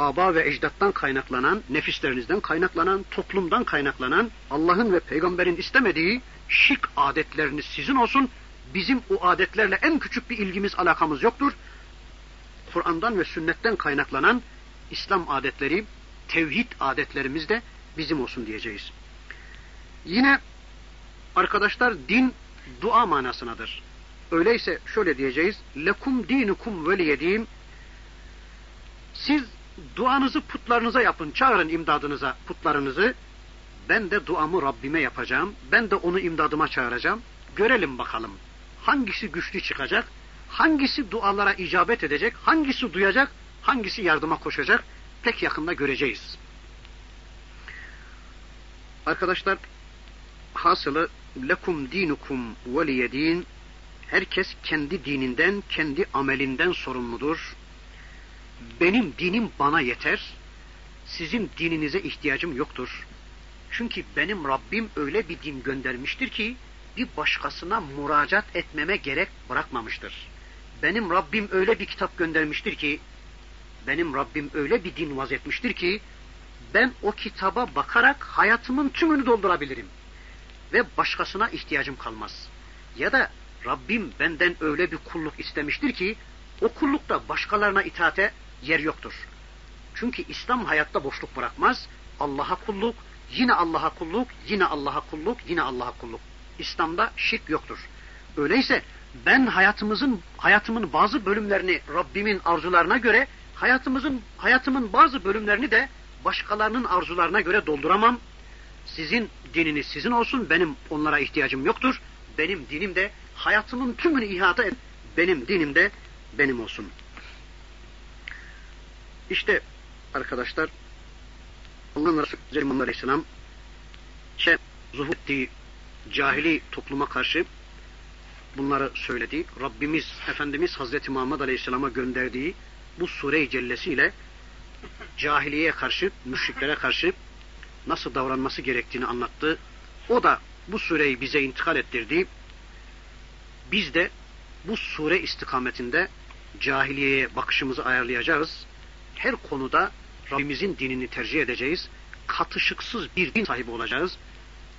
[SPEAKER 5] Aba ve ecdattan kaynaklanan, nefislerinizden kaynaklanan, toplumdan kaynaklanan, Allah'ın ve peygamberin istemediği şirk adetleriniz sizin olsun. Bizim o adetlerle en küçük bir ilgimiz, alakamız yoktur. Kur'an'dan ve sünnetten kaynaklanan İslam adetleri, tevhid adetlerimiz de bizim olsun diyeceğiz. Yine arkadaşlar din dua manasınadır. Öyleyse şöyle diyeceğiz. Lekum dinukum veliyedin. Siz duanızı putlarınıza yapın. Çağırın imdadınıza putlarınızı. Ben de duamı Rabbime yapacağım. Ben de onu imdadıma çağıracağım. Görelim bakalım. Hangisi güçlü çıkacak? Hangisi dualara icabet edecek? Hangisi duyacak? Hangisi yardıma koşacak? Pek yakında göreceğiz. Arkadaşlar hasılı lekum dinukum veliyedin herkes kendi dininden, kendi amelinden sorumludur. Benim dinim bana yeter. Sizin dininize ihtiyacım yoktur. Çünkü benim Rabbim öyle bir din göndermiştir ki bir başkasına müracaat etmeme gerek bırakmamıştır. Benim Rabbim öyle bir kitap göndermiştir ki benim Rabbim öyle bir din vazetmiştir ki ben o kitaba bakarak hayatımın tümünü doldurabilirim. Ve başkasına ihtiyacım kalmaz. Ya da Rabbim benden öyle bir kulluk istemiştir ki o kullukta başkalarına itaate yer yoktur. Çünkü İslam hayatta boşluk bırakmaz. Allah'a kulluk, yine Allah'a kulluk, yine Allah'a kulluk, yine Allah'a kulluk. İslam'da şirk yoktur. Öyleyse ben hayatımızın hayatımın bazı bölümlerini Rabbimin arzularına göre, hayatımızın hayatımın bazı bölümlerini de başkalarının arzularına göre dolduramam. Sizin dininiz sizin olsun, benim onlara ihtiyacım yoktur. Benim dinim de hayatımın tümünü ihata et. Benim dinim de benim olsun. İşte arkadaşlar Allah'ın Resulü Muhammed Aleyhisselam işte zuhur ettiği cahili topluma karşı bunları söyledi. Rabbimiz Efendimiz Hazreti Muhammed Aleyhisselam'a gönderdiği bu sure-i cellesiyle cahiliyeye karşı, müşriklere karşı nasıl davranması gerektiğini anlattı. O da bu sureyi bize intikal ettirdi. Biz de bu sure istikametinde cahiliyeye bakışımızı ayarlayacağız. Her konuda Rabbimizin dinini tercih edeceğiz. Katışıksız bir din sahibi olacağız.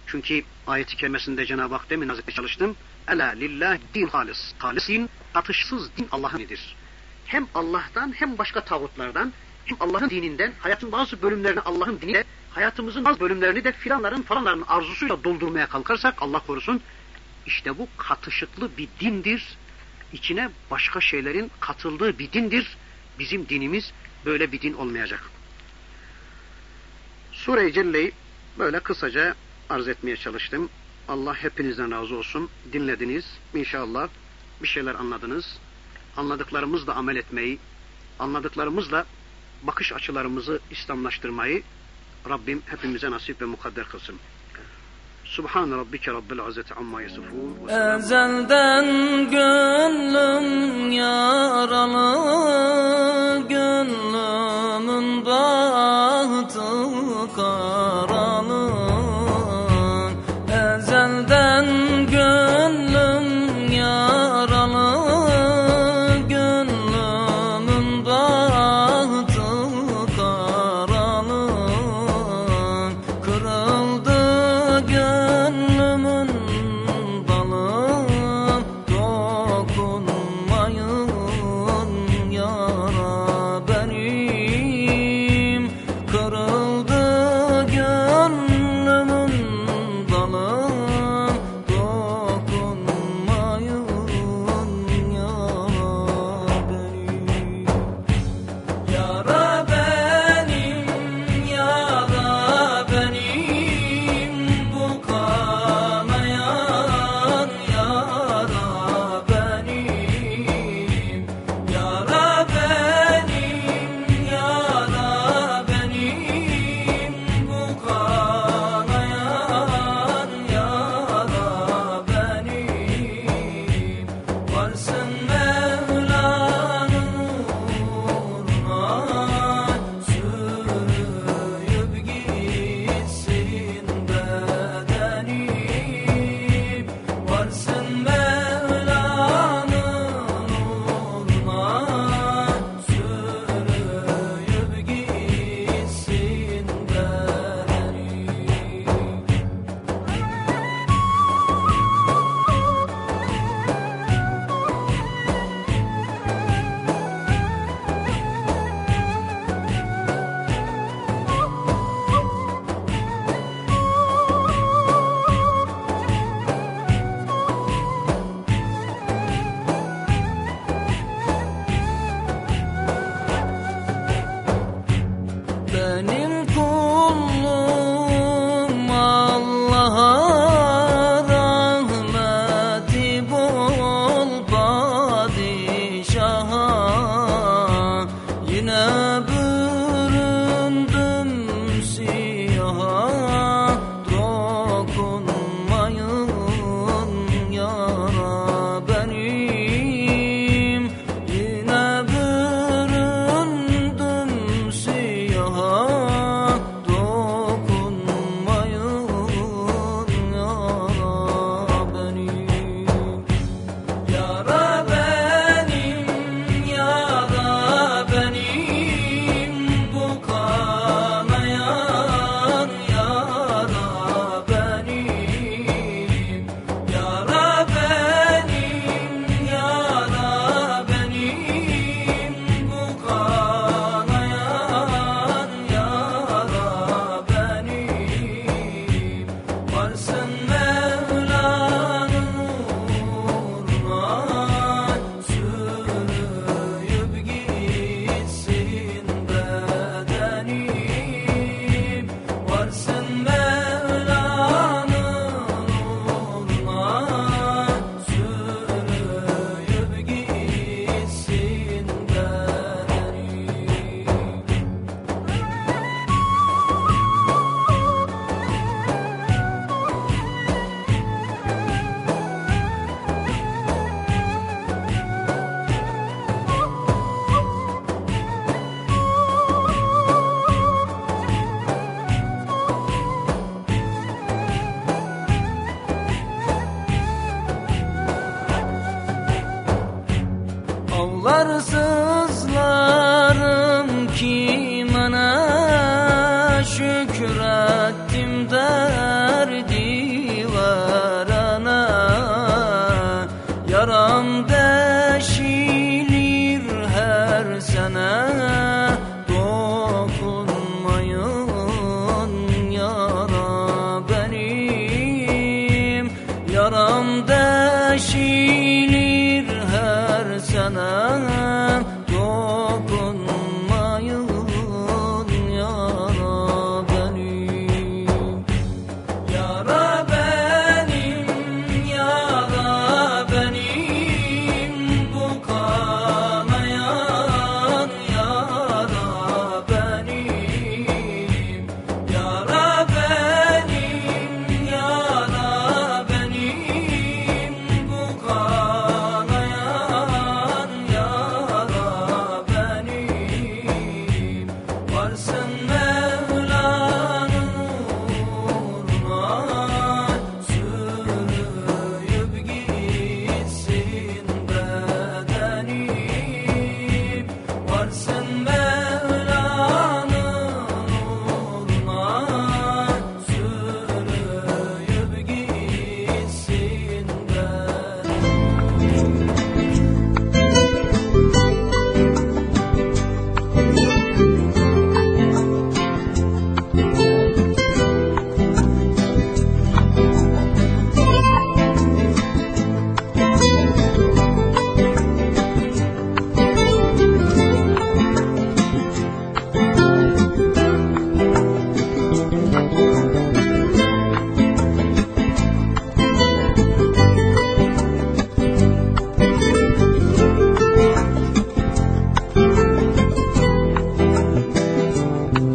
[SPEAKER 5] Çünkü ayeti kerimesinde Cenab-ı Hak demin hazretleri çalıştım. Ela lillah din halis. Halisin katışsız din Allah'ın dinidir. Hem Allah'tan hem başka tağutlardan hem Allah'ın dininden hayatın bazı bölümlerini Allah'ın diniyle hayatımızın bazı bölümlerini de filanların falanların arzusuyla doldurmaya kalkarsak Allah korusun işte bu katışıklı bir dindir. İçine başka şeylerin katıldığı bir dindir. Bizim dinimiz böyle bir din olmayacak. Sure-i Celle'yi böyle kısaca arz etmeye çalıştım. Allah hepinizden razı olsun. Dinlediniz. İnşallah bir şeyler anladınız. Anladıklarımızla amel etmeyi, anladıklarımızla bakış açılarımızı İslamlaştırmayı, Rabbim hepimize nasip ve mukadder kılsın. Subhan rabbike rabbil izzeti amma yasifun.
[SPEAKER 7] Ezelden gönlüm yaralı,